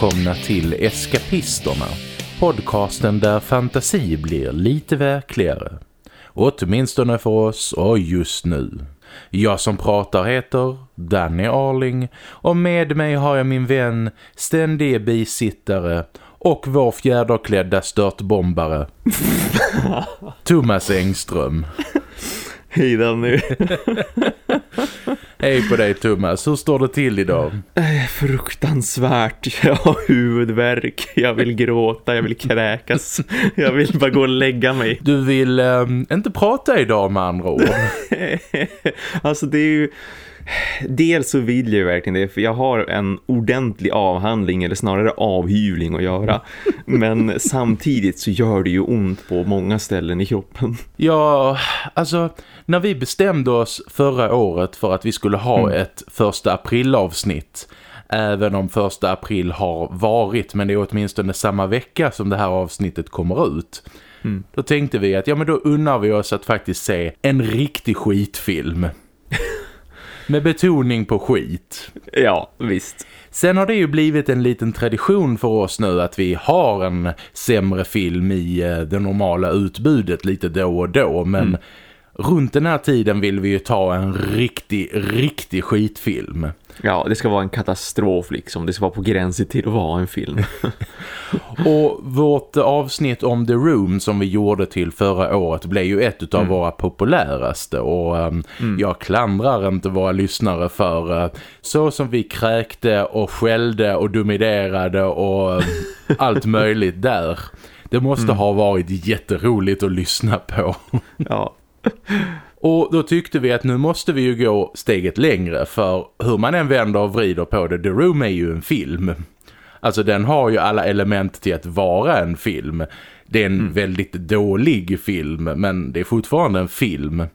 Välkomna till Eskapisterna. Podcasten där fantasi blir lite verkligare. Åtminstone för oss och just nu. Jag som pratar heter Danny Arling och med mig har jag min vän, ständige bisittare och vår fjäderklädda störtbombare Thomas Engström. Hej Danny. Hej på dig Thomas, hur står det till idag? Fruktansvärt, jag har huvudvärk, jag vill gråta, jag vill kräkas, jag vill bara gå och lägga mig. Du vill eh, inte prata idag med andra ord. alltså det är ju... Dels så vill jag verkligen det för jag har en ordentlig avhandling eller snarare avhyvling att göra. Men samtidigt så gör det ju ont på många ställen i kroppen. Ja, alltså när vi bestämde oss förra året för att vi skulle ha mm. ett första aprilavsnitt även om första april har varit men det är åtminstone samma vecka som det här avsnittet kommer ut. Mm. Då tänkte vi att ja men då unnar vi oss att faktiskt se en riktig skitfilm. Med betoning på skit. Ja, visst. Sen har det ju blivit en liten tradition för oss nu att vi har en sämre film i eh, det normala utbudet lite då och då. Men mm. runt den här tiden vill vi ju ta en riktig, riktig skitfilm. Ja, det ska vara en katastrof liksom. Det ska vara på gränsen till att vara en film. och vårt avsnitt om The Room som vi gjorde till förra året blev ju ett av mm. våra populäraste. Och um, mm. jag klandrar inte våra lyssnare för uh, så som vi kräkte och skällde och dominerade och uh, allt möjligt där. Det måste mm. ha varit jätteroligt att lyssna på. ja. Och då tyckte vi att nu måste vi ju gå steget längre för hur man än vänder och vrider på det, The Room är ju en film. Alltså den har ju alla element till att vara en film. Det är en mm. väldigt dålig film men det är fortfarande en film.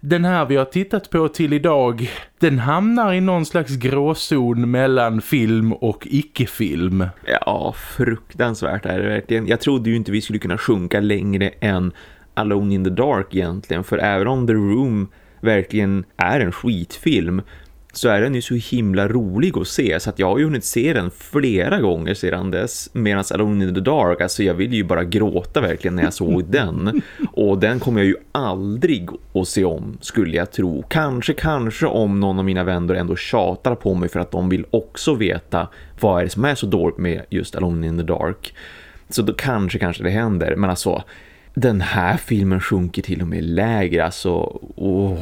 Den här vi har tittat på till idag, den hamnar i någon slags gråzon mellan film och icke-film. Ja, fruktansvärt är det verkligen. Jag trodde ju inte vi skulle kunna sjunka längre än Alone in the Dark egentligen. För även om The Room verkligen är en skitfilm så är den ju så himla rolig att se. Så att jag har ju hunnit se den flera gånger sedan dess. Medan Alone in the Dark, alltså jag vill ju bara gråta verkligen när jag såg den. Och den kommer jag ju aldrig att se om skulle jag tro, kanske kanske om någon av mina vänner ändå tjatar på mig för att de vill också veta vad är det som är så dåligt med just Alone in the Dark. Så då kanske kanske det händer, men alltså den här filmen sjunker till och med lägre. Alltså, åh,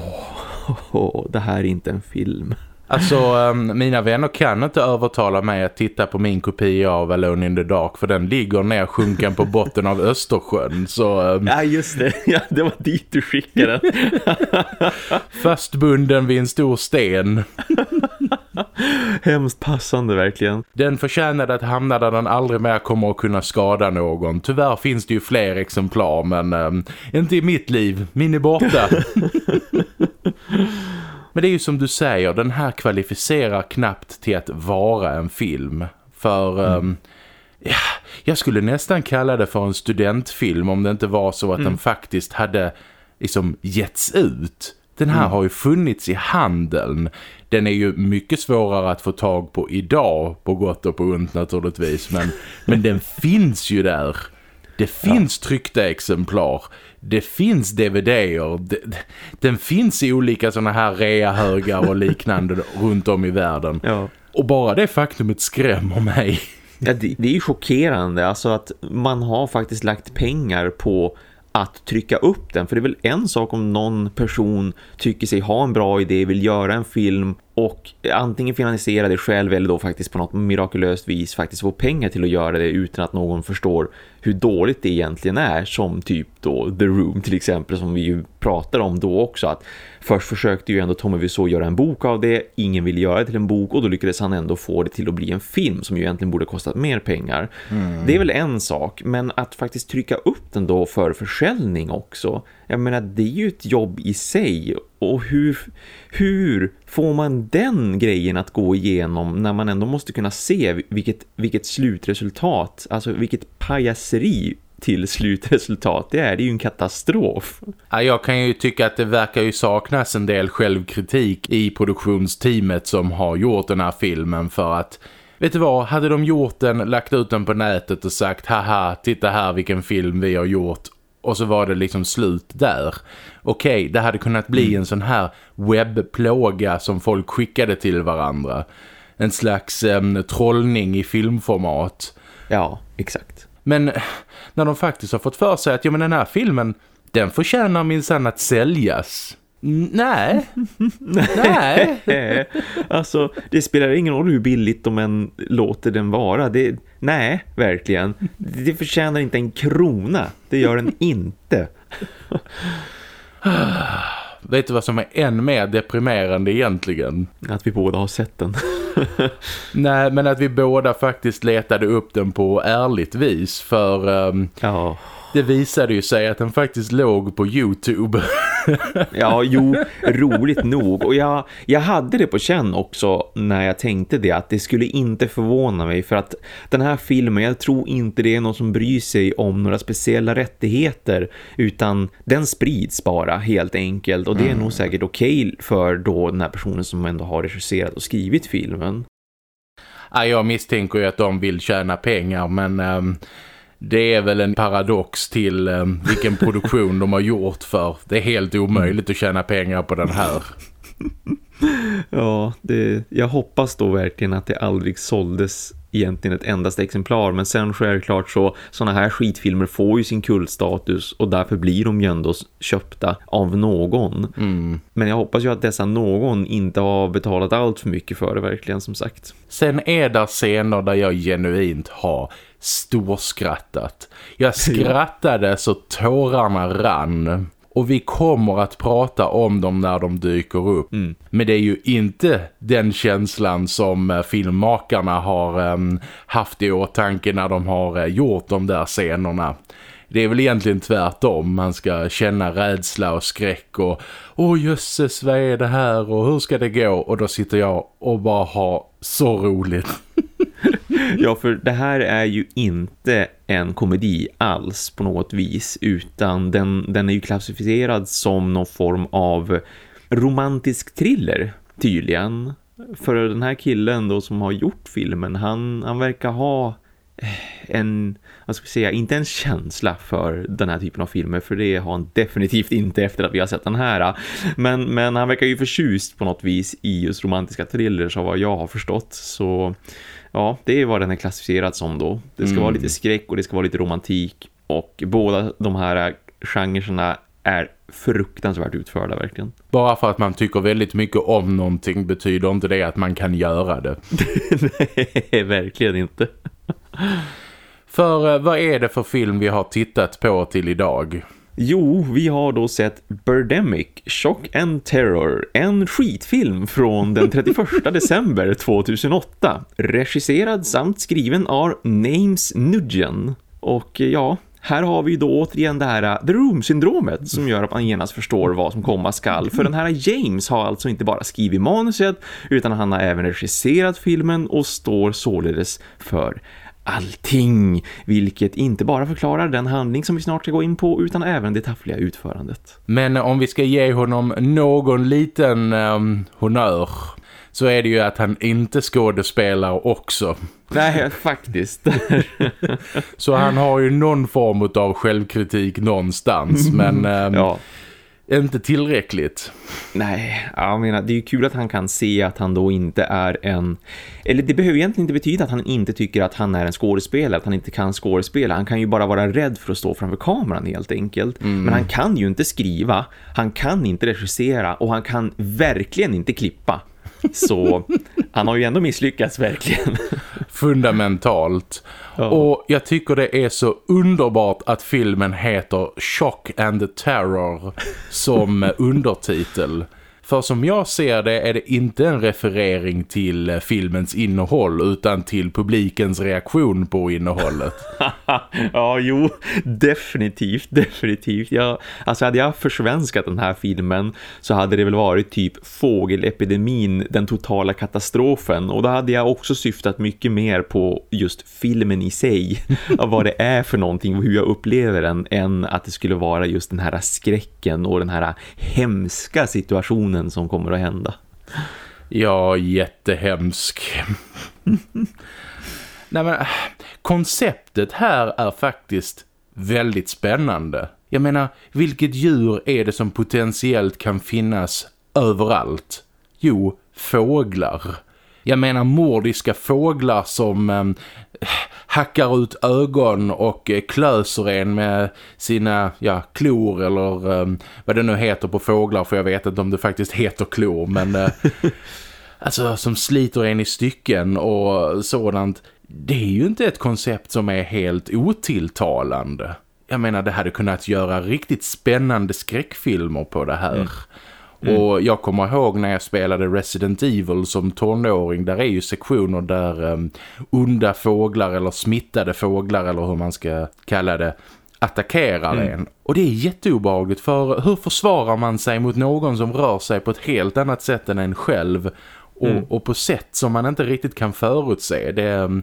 åh, det här är inte en film. Alltså, um, mina vänner kan inte övertala mig att titta på min kopia av Alone in the Dark för den ligger ner sjunken på botten av Östersjön. Så, um... Ja, just det. Ja, det var dit du skickade den. Fastbunden vid en stor sten. Hemskt passande verkligen. Den förtjänade att hamna där den aldrig mer kommer att kunna skada någon. Tyvärr finns det ju fler exemplar men um, inte i mitt liv. Min är borta. Men det är ju som du säger, den här kvalificerar knappt till att vara en film. För mm. um, ja, jag skulle nästan kalla det för en studentfilm om det inte var så att mm. den faktiskt hade liksom getts ut. Den här mm. har ju funnits i handeln. Den är ju mycket svårare att få tag på idag, på gott och på ont naturligtvis. Men, men den finns ju där. Det finns ja. tryckta exemplar det finns DVDer. Den finns i olika sådana här reahögar och liknande runt om i världen. Ja. Och bara det faktumet skrämmer mig. Ja, det, det är ju chockerande alltså att man har faktiskt lagt pengar på att trycka upp den. För det är väl en sak om någon person tycker sig ha en bra idé, vill göra en film och antingen finansiera det själv eller då faktiskt på något mirakulöst vis faktiskt få pengar till att göra det utan att någon förstår hur dåligt det egentligen är som typ då The Room till exempel som vi ju pratar om då också att först försökte ju ändå Tommy Wiseau göra en bok av det, ingen ville göra det till en bok och då lyckades han ändå få det till att bli en film som ju egentligen borde kostat mer pengar. Mm. Det är väl en sak, men att faktiskt trycka upp den då för försäljning också, jag menar det är ju ett jobb i sig och hur, hur får man den grejen att gå igenom när man ändå måste kunna se vilket, vilket slutresultat, alltså vilket pajaseri till slutresultat. Det är, det är ju en katastrof. Ja, jag kan ju tycka att det verkar ju saknas en del självkritik i produktionsteamet som har gjort den här filmen för att Vet du vad, hade de gjort den, lagt ut den på nätet och sagt haha, titta här vilken film vi har gjort och så var det liksom slut där. Okej, okay, det hade kunnat bli en sån här webbplåga som folk skickade till varandra. En slags um, trollning i filmformat. Ja, exakt. Men när de faktiskt har fått för sig att ja, men den här filmen, den förtjänar minsann att säljas. Nej. nej. alltså, det spelar ingen roll hur billigt de än låter den vara. Det, nej, verkligen. Det förtjänar inte en krona. Det gör den inte. Vet du vad som är än mer deprimerande egentligen? Att vi båda har sett den. Nej, men att vi båda faktiskt letade upp den på ärligt vis. För um, ja. Det visade ju sig att den faktiskt låg på Youtube. ja, jo, roligt nog. Och jag, jag hade det på känn också när jag tänkte det. Att det skulle inte förvåna mig. För att den här filmen, jag tror inte det är någon som bryr sig om några speciella rättigheter. Utan den sprids bara helt enkelt. Och det är mm. nog säkert okej okay för då den här personen som ändå har regisserat och skrivit filmen. Ja, jag misstänker ju att de vill tjäna pengar men... Um det är väl en paradox till eh, vilken produktion de har gjort för det är helt omöjligt att tjäna pengar på den här. Ja, det, jag hoppas då verkligen att det aldrig såldes egentligen ett endast exemplar men sen självklart så sådana här skitfilmer får ju sin kultstatus och därför blir de ju ändå köpta av någon. Mm. Men jag hoppas ju att dessa någon inte har betalat allt för mycket för det verkligen som sagt. Sen är det scener där jag genuint har storskrattat. Jag skrattade så tårarna rann. Och vi kommer att prata om dem när de dyker upp. Mm. Men det är ju inte den känslan som eh, filmmakarna har um, haft i åtanke när de har uh, gjort de där scenerna. Det är väl egentligen tvärtom. Man ska känna rädsla och skräck och åh jösses vad är det här och hur ska det gå? Och då sitter jag och bara har så roligt. ja, för det här är ju inte en komedi alls på något vis utan den, den är ju klassificerad som någon form av romantisk thriller tydligen. För den här killen då som har gjort filmen, han, han verkar ha eh, en, vad ska vi säga, inte en känsla för den här typen av filmer för det har han definitivt inte efter att vi har sett den här. Men, men han verkar ju förtjust på något vis i just romantiska thrillers av vad jag har förstått. Så ja, det är vad den är klassificerad som då. Det ska mm. vara lite skräck och det ska vara lite romantik och båda de här genrerna är fruktansvärt utförda verkligen. Bara för att man tycker väldigt mycket om någonting betyder inte det att man kan göra det. Nej, verkligen inte. För eh, vad är det för film vi har tittat på till idag? Jo, vi har då sett Birdemic, Shock and Terror, en skitfilm från den 31 december 2008. Regisserad samt skriven av Names Nugent. Och eh, ja, här har vi då återigen det här uh, The Room-syndromet som gör att man genast förstår vad som komma skall. För den här James har alltså inte bara skrivit manuset utan han har även regisserat filmen och står således för allting, vilket inte bara förklarar den handling som vi snart ska gå in på utan även det taffliga utförandet. Men om vi ska ge honom någon liten um, honör så är det ju att han inte skådespelar också. Nej, faktiskt. så han har ju någon form av självkritik någonstans, men... Um, ja inte tillräckligt. Nej, jag menar, det är ju kul att han kan se att han då inte är en... Eller det behöver egentligen inte betyda att han inte tycker att han är en skådespelare, att han inte kan skådespela. Han kan ju bara vara rädd för att stå framför kameran helt enkelt. Mm. Men han kan ju inte skriva, han kan inte regissera och han kan verkligen inte klippa. Så han har ju ändå misslyckats verkligen. Fundamentalt. Ja. Och jag tycker det är så underbart att filmen heter Shock and Terror som undertitel. För som jag ser det är det inte en referering till eh, filmens innehåll utan till publikens reaktion på innehållet. ja, jo, definitivt, definitivt. Jag, alltså hade jag försvenskat den här filmen så hade det väl varit typ fågelepidemin, den totala katastrofen. Och då hade jag också syftat mycket mer på just filmen i sig. av vad det är för någonting och hur jag upplever den än att det skulle vara just den här skräcken och den här hemska situationen situationen som kommer att hända. Ja, jättehemsk. Nej men, konceptet här är faktiskt väldigt spännande. Jag menar, vilket djur är det som potentiellt kan finnas överallt? Jo, fåglar. Jag menar mordiska fåglar som eh, hackar ut ögon och eh, klöser en med sina ja, klor eller eh, vad det nu heter på fåglar för jag vet inte om det faktiskt heter klor men eh, alltså som sliter en i stycken och sådant. Det är ju inte ett koncept som är helt otilltalande. Jag menar det hade kunnat göra riktigt spännande skräckfilmer på det här. Mm. Mm. Och jag kommer ihåg när jag spelade Resident Evil som tonåring, där är ju sektioner där um, onda fåglar eller smittade fåglar eller hur man ska kalla det attackerar mm. en. Och det är jätteobehagligt för hur försvarar man sig mot någon som rör sig på ett helt annat sätt än en själv och, mm. och på sätt som man inte riktigt kan förutse. Det, ehm,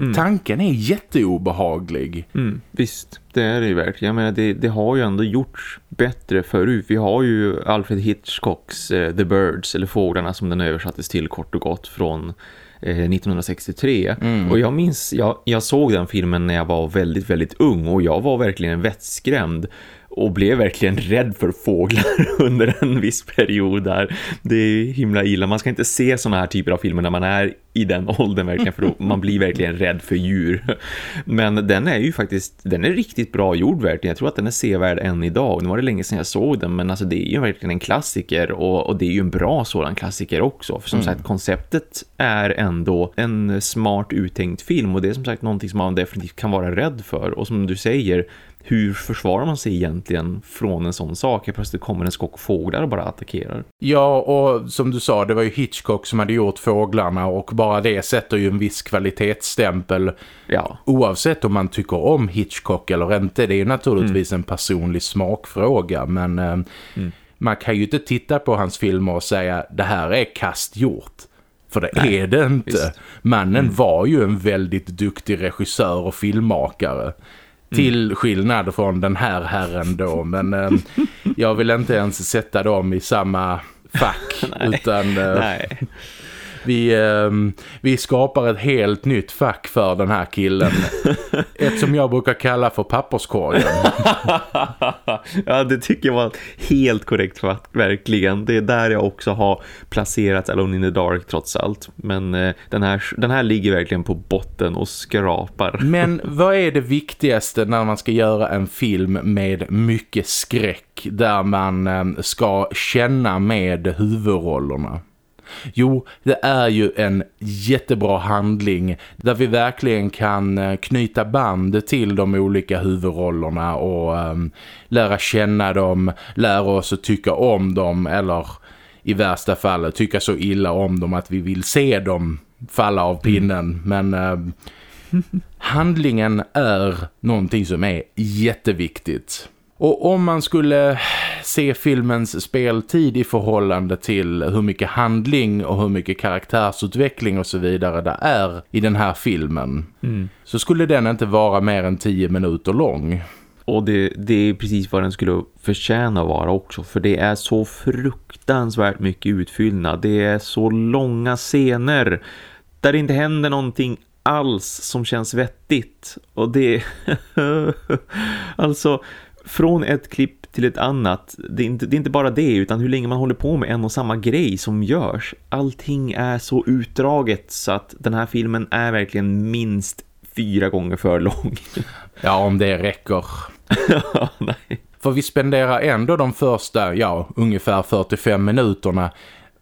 Mm. Tanken är jätteobehaglig. Mm, visst, det är det ju verkligen. Jag menar, det, det, har ju ändå gjorts bättre förut. Vi har ju Alfred Hitchcocks uh, The Birds, eller Fåglarna som den översattes till kort och gott från 1963. Eh, mm. Och jag minns, jag, jag såg den filmen när jag var väldigt, väldigt ung och jag var verkligen vettskrämd och blev verkligen rädd för fåglar under en viss period där. Det är himla illa. Man ska inte se såna här typer av filmer när man är i den åldern verkligen för man blir verkligen rädd för djur. Men den är ju faktiskt, den är riktigt bra gjord verkligen. Jag tror att den är sevärd än idag. Nu var det länge sedan jag såg den men alltså det är ju verkligen en klassiker och, och det är ju en bra sådan klassiker också. För som mm. sagt, konceptet är ändå en smart uttänkt film och det är som sagt någonting som man definitivt kan vara rädd för. Och som du säger, hur försvarar man sig egentligen från en sån sak? Plötsligt kommer en skock fåglar och bara attackerar. Ja, och som du sa, det var ju Hitchcock som hade gjort fåglarna och bara det sätter ju en viss kvalitetsstämpel. Ja. Oavsett om man tycker om Hitchcock eller inte. Det är ju naturligtvis mm. en personlig smakfråga, men eh, mm. man kan ju inte titta på hans filmer och säga det här är kastgjort. För det Nej, är det inte. Visst. Mannen mm. var ju en väldigt duktig regissör och filmmakare. Till mm. skillnad från den här herren då. Men eh, jag vill inte ens sätta dem i samma fack. nej, utan eh, nej vi, eh, vi skapar ett helt nytt fack för den här killen. ett som jag brukar kalla för papperskorgen. ja, det tycker jag var helt korrekt verkligen. Det är där jag också har placerat Alone in the Dark trots allt. Men eh, den, här, den här ligger verkligen på botten och skrapar. Men vad är det viktigaste när man ska göra en film med mycket skräck där man eh, ska känna med huvudrollerna? Jo, det är ju en jättebra handling där vi verkligen kan eh, knyta band till de olika huvudrollerna och um, lära känna dem, lära oss att tycka om dem eller i värsta fall tycka så illa om dem att vi vill se dem falla av pinnen. Men uh, handlingen är någonting som är jätteviktigt. Och om man skulle se filmens speltid i förhållande till hur mycket handling och hur mycket karaktärsutveckling och så vidare det är i den här filmen mm. så skulle den inte vara mer än tio minuter lång. Och det, det är precis vad den skulle förtjäna vara också. För det är så fruktansvärt mycket utfyllnad. Det är så långa scener där det inte händer någonting alls som känns vettigt. Och det... alltså från ett klipp till ett annat, det är, inte, det är inte bara det utan hur länge man håller på med en och samma grej som görs. Allting är så utdraget så att den här filmen är verkligen minst fyra gånger för lång. Ja, om det räcker. nej. För vi spenderar ändå de första, ja, ungefär 45 minuterna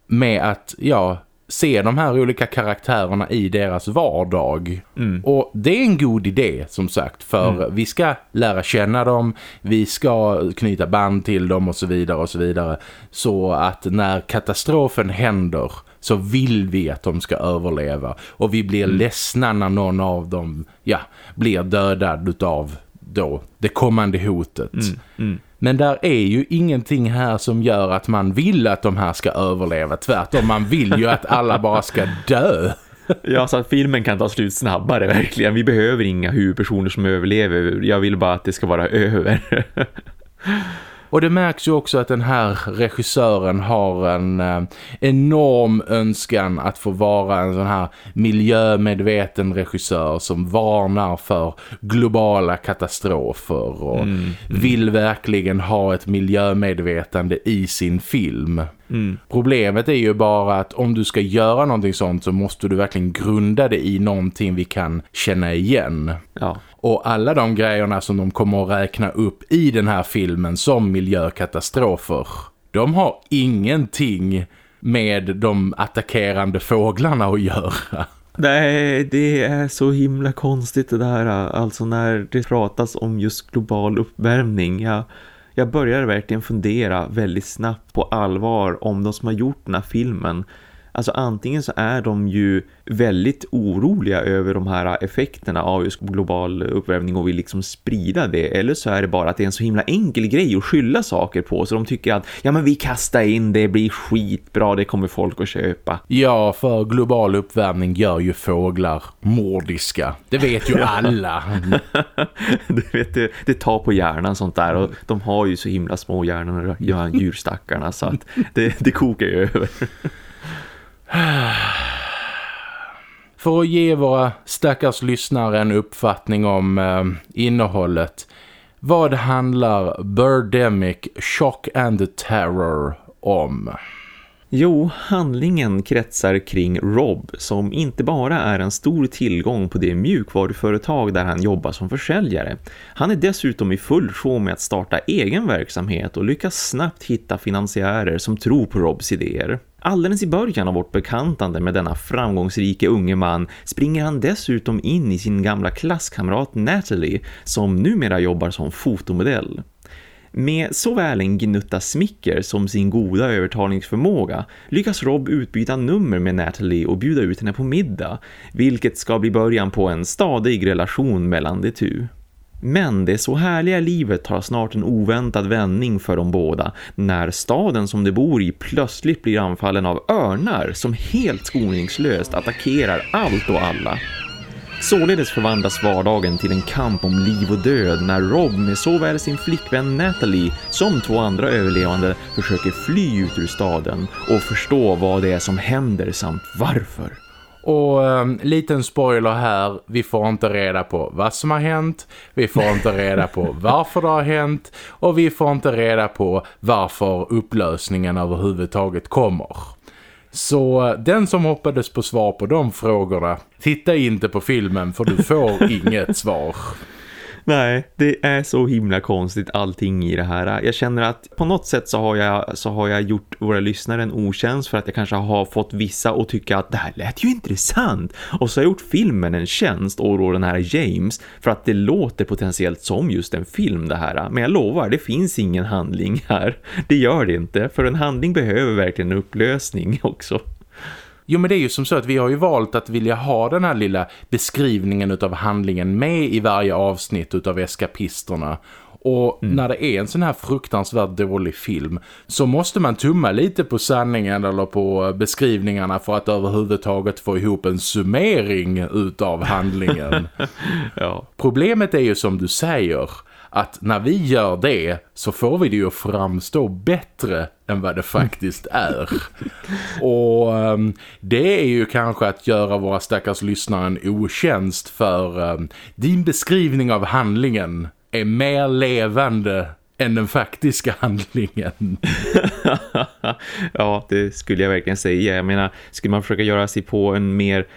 med att, ja, se de här olika karaktärerna i deras vardag. Mm. Och det är en god idé som sagt för mm. vi ska lära känna dem, vi ska knyta band till dem och så vidare och så vidare. Så att när katastrofen händer så vill vi att de ska överleva och vi blir mm. ledsna när någon av dem ja, blir dödad av då det kommande hotet. Mm. Mm. Men där är ju ingenting här som gör att man vill att de här ska överleva. Tvärtom, man vill ju att alla bara ska dö. Ja, så att filmen kan ta slut snabbare verkligen. Vi behöver inga huvudpersoner som överlever. Jag vill bara att det ska vara över. Och det märks ju också att den här regissören har en eh, enorm önskan att få vara en sån här miljömedveten regissör som varnar för globala katastrofer och mm, mm. vill verkligen ha ett miljömedvetande i sin film. Mm. Problemet är ju bara att om du ska göra någonting sånt så måste du verkligen grunda det i någonting vi kan känna igen. Ja. Och alla de grejerna som de kommer att räkna upp i den här filmen som miljökatastrofer, de har ingenting med de attackerande fåglarna att göra. Nej, det är så himla konstigt det där. Alltså när det pratas om just global uppvärmning. Jag, jag började verkligen fundera väldigt snabbt på allvar om de som har gjort den här filmen Alltså antingen så är de ju väldigt oroliga över de här effekterna av just global uppvärmning och vill liksom sprida det. Eller så är det bara att det är en så himla enkel grej att skylla saker på. Så de tycker att ja men vi kastar in det, blir skitbra, det kommer folk att köpa. Ja, för global uppvärmning gör ju fåglar mordiska. Det vet ju alla. det, vet du, det tar på hjärnan sånt där och de har ju så himla små hjärnor, djurstackarna så att det, det kokar ju över. För att ge våra stackars lyssnare en uppfattning om eh, innehållet. Vad handlar Birdemic Shock and Terror om? Jo, handlingen kretsar kring Rob som inte bara är en stor tillgång på det mjukvaruföretag där han jobbar som försäljare. Han är dessutom i full show med att starta egen verksamhet och lyckas snabbt hitta finansiärer som tror på Robs idéer. Alldeles i början av vårt bekantande med denna framgångsrike unge man springer han dessutom in i sin gamla klasskamrat Natalie som numera jobbar som fotomodell. Med såväl en gnutta smicker som sin goda övertalningsförmåga lyckas Rob utbyta nummer med Natalie och bjuda ut henne på middag, vilket ska bli början på en stadig relation mellan de två. Men det så härliga livet tar snart en oväntad vändning för de båda när staden som de bor i plötsligt blir anfallen av örnar som helt skoningslöst attackerar allt och alla. Således förvandlas vardagen till en kamp om liv och död när Rob med såväl sin flickvän Natalie som två andra överlevande försöker fly ut ur staden och förstå vad det är som händer samt varför. Och um, liten spoiler här, vi får inte reda på vad som har hänt, vi får inte reda på varför det har hänt och vi får inte reda på varför upplösningen överhuvudtaget kommer. Så den som hoppades på svar på de frågorna, titta inte på filmen för du får inget svar. Nej, det är så himla konstigt allting i det här. Jag känner att på något sätt så har jag, så har jag gjort våra lyssnare en otjänst för att jag kanske har fått vissa att tycka att det här lät ju intressant. Och så har jag gjort filmen en tjänst och då den här James för att det låter potentiellt som just en film det här. Men jag lovar, det finns ingen handling här. Det gör det inte, för en handling behöver verkligen en upplösning också. Jo men det är ju som så att vi har ju valt att vilja ha den här lilla beskrivningen av handlingen med i varje avsnitt av eskapisterna. Och mm. när det är en sån här fruktansvärt dålig film så måste man tumma lite på sanningen eller på beskrivningarna för att överhuvudtaget få ihop en summering utav handlingen. ja. Problemet är ju som du säger att när vi gör det så får vi det ju framstå bättre än vad det faktiskt är. Och um, det är ju kanske att göra våra stackars lyssnare en otjänst för um, din beskrivning av handlingen är mer levande än den faktiska handlingen. ja, det skulle jag verkligen säga. Jag menar, skulle man försöka göra sig på en mer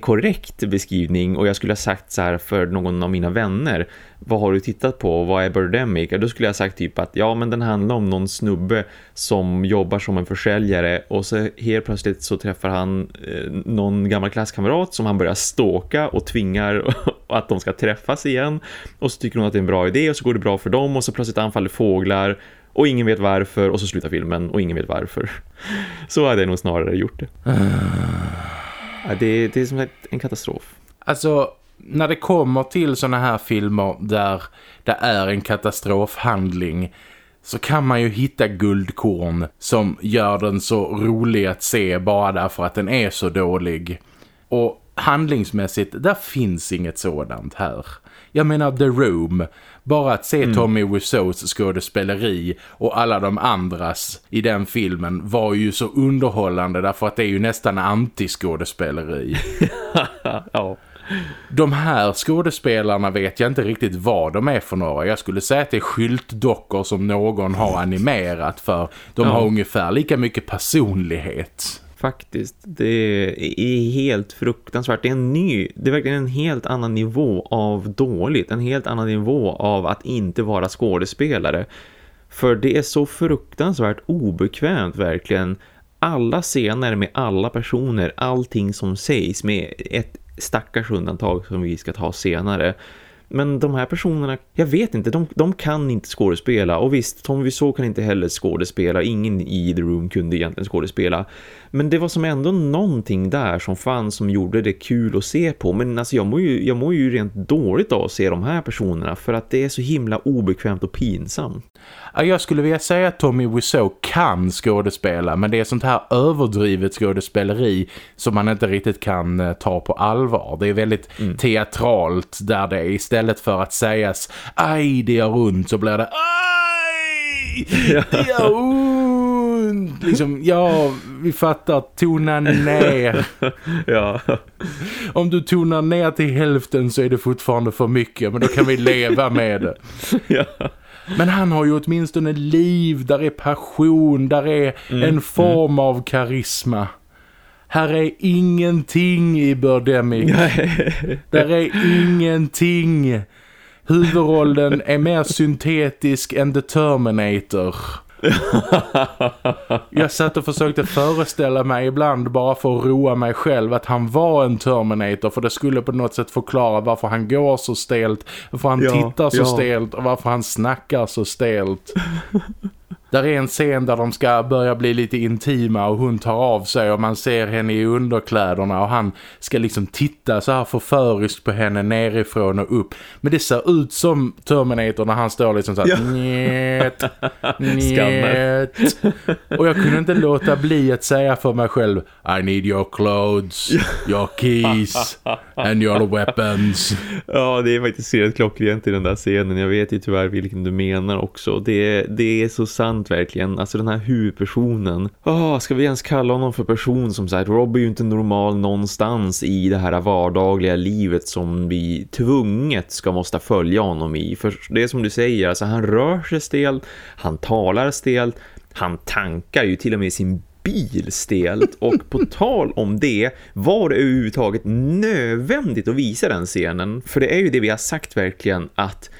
korrekt beskrivning och jag skulle ha sagt så här för någon av mina vänner vad har du tittat på? Vad är Birdemic? Då skulle jag ha sagt typ att ja men den handlar om någon snubbe som jobbar som en försäljare och så helt plötsligt så träffar han eh, någon gammal klasskamrat som han börjar ståka och tvingar att de ska träffas igen och så tycker hon att det är en bra idé och så går det bra för dem och så plötsligt anfaller fåglar och ingen vet varför och så slutar filmen och ingen vet varför. Så hade jag nog snarare gjort det. Ah. Ja, det, det är som en katastrof. Alltså, när det kommer till såna här filmer där det är en katastrofhandling så kan man ju hitta guldkorn som gör den så rolig att se bara därför att den är så dålig. Och handlingsmässigt, där finns inget sådant här. Jag menar The Room, bara att se mm. Tommy Wiseaus skådespeleri och alla de andras i den filmen var ju så underhållande därför att det är ju nästan anti-skådespeleri. ja. De här skådespelarna vet jag inte riktigt vad de är för några. Jag skulle säga att det är skyltdockor som någon har animerat för. De ja. har ungefär lika mycket personlighet. Faktiskt, det är helt fruktansvärt. Det är en ny, det är verkligen en helt annan nivå av dåligt. En helt annan nivå av att inte vara skådespelare. För det är så fruktansvärt obekvämt verkligen. Alla scener med alla personer, allting som sägs med ett stackars undantag som vi ska ta senare. Men de här personerna, jag vet inte, de, de kan inte skådespela. Och visst, Tom Wiseau kan inte heller skådespela. Ingen i The Room kunde egentligen skådespela. Men det var som ändå någonting där som fanns som gjorde det kul att se på. Men alltså jag mår ju, jag mår ju rent dåligt av att se de här personerna för att det är så himla obekvämt och pinsamt. Jag skulle vilja säga att Tommy Wiseau kan skådespela men det är sånt här överdrivet skådespeleri som man inte riktigt kan eh, ta på allvar. Det är väldigt mm. teatralt där det är istället för att sägas aj det gör ont så blir det aj det gör ont. Liksom, ja, vi fattar, tona ner. ja. Om du tonar ner till hälften så är det fortfarande för mycket men då kan vi leva med det. ja. Men han har ju åtminstone liv, där är passion, där är mm, en form mm. av karisma. Här är ingenting i Birdemic. där är ingenting. Huvudrollen är mer syntetisk än The Terminator. Jag satt och försökte föreställa mig ibland bara för att roa mig själv att han var en Terminator för det skulle på något sätt förklara varför han går så stelt, varför han ja, tittar så ja. stelt och varför han snackar så stelt. Där är en scen där de ska börja bli lite intima och hon tar av sig och man ser henne i underkläderna och han ska liksom titta så här förföriskt på henne nerifrån och upp. Men det ser ut som Terminator när han står liksom så här ja. njet, njet. Och jag kunde inte låta bli att säga för mig själv I need your clothes, your keys and your weapons. Ja, det är faktiskt helt klockrent i den där scenen. Jag vet ju tyvärr vilken du menar också. Det, det är så sant sant verkligen. Alltså den här huvudpersonen. Oh, ska vi ens kalla honom för person som sagt? Rob är ju inte normal någonstans i det här vardagliga livet som vi tvunget ska måste följa honom i. För det är som du säger, alltså han rör sig stelt, han talar stelt, han tankar ju till och med sin bil stelt och på tal om det var det överhuvudtaget nödvändigt att visa den scenen för det är ju det vi har sagt verkligen att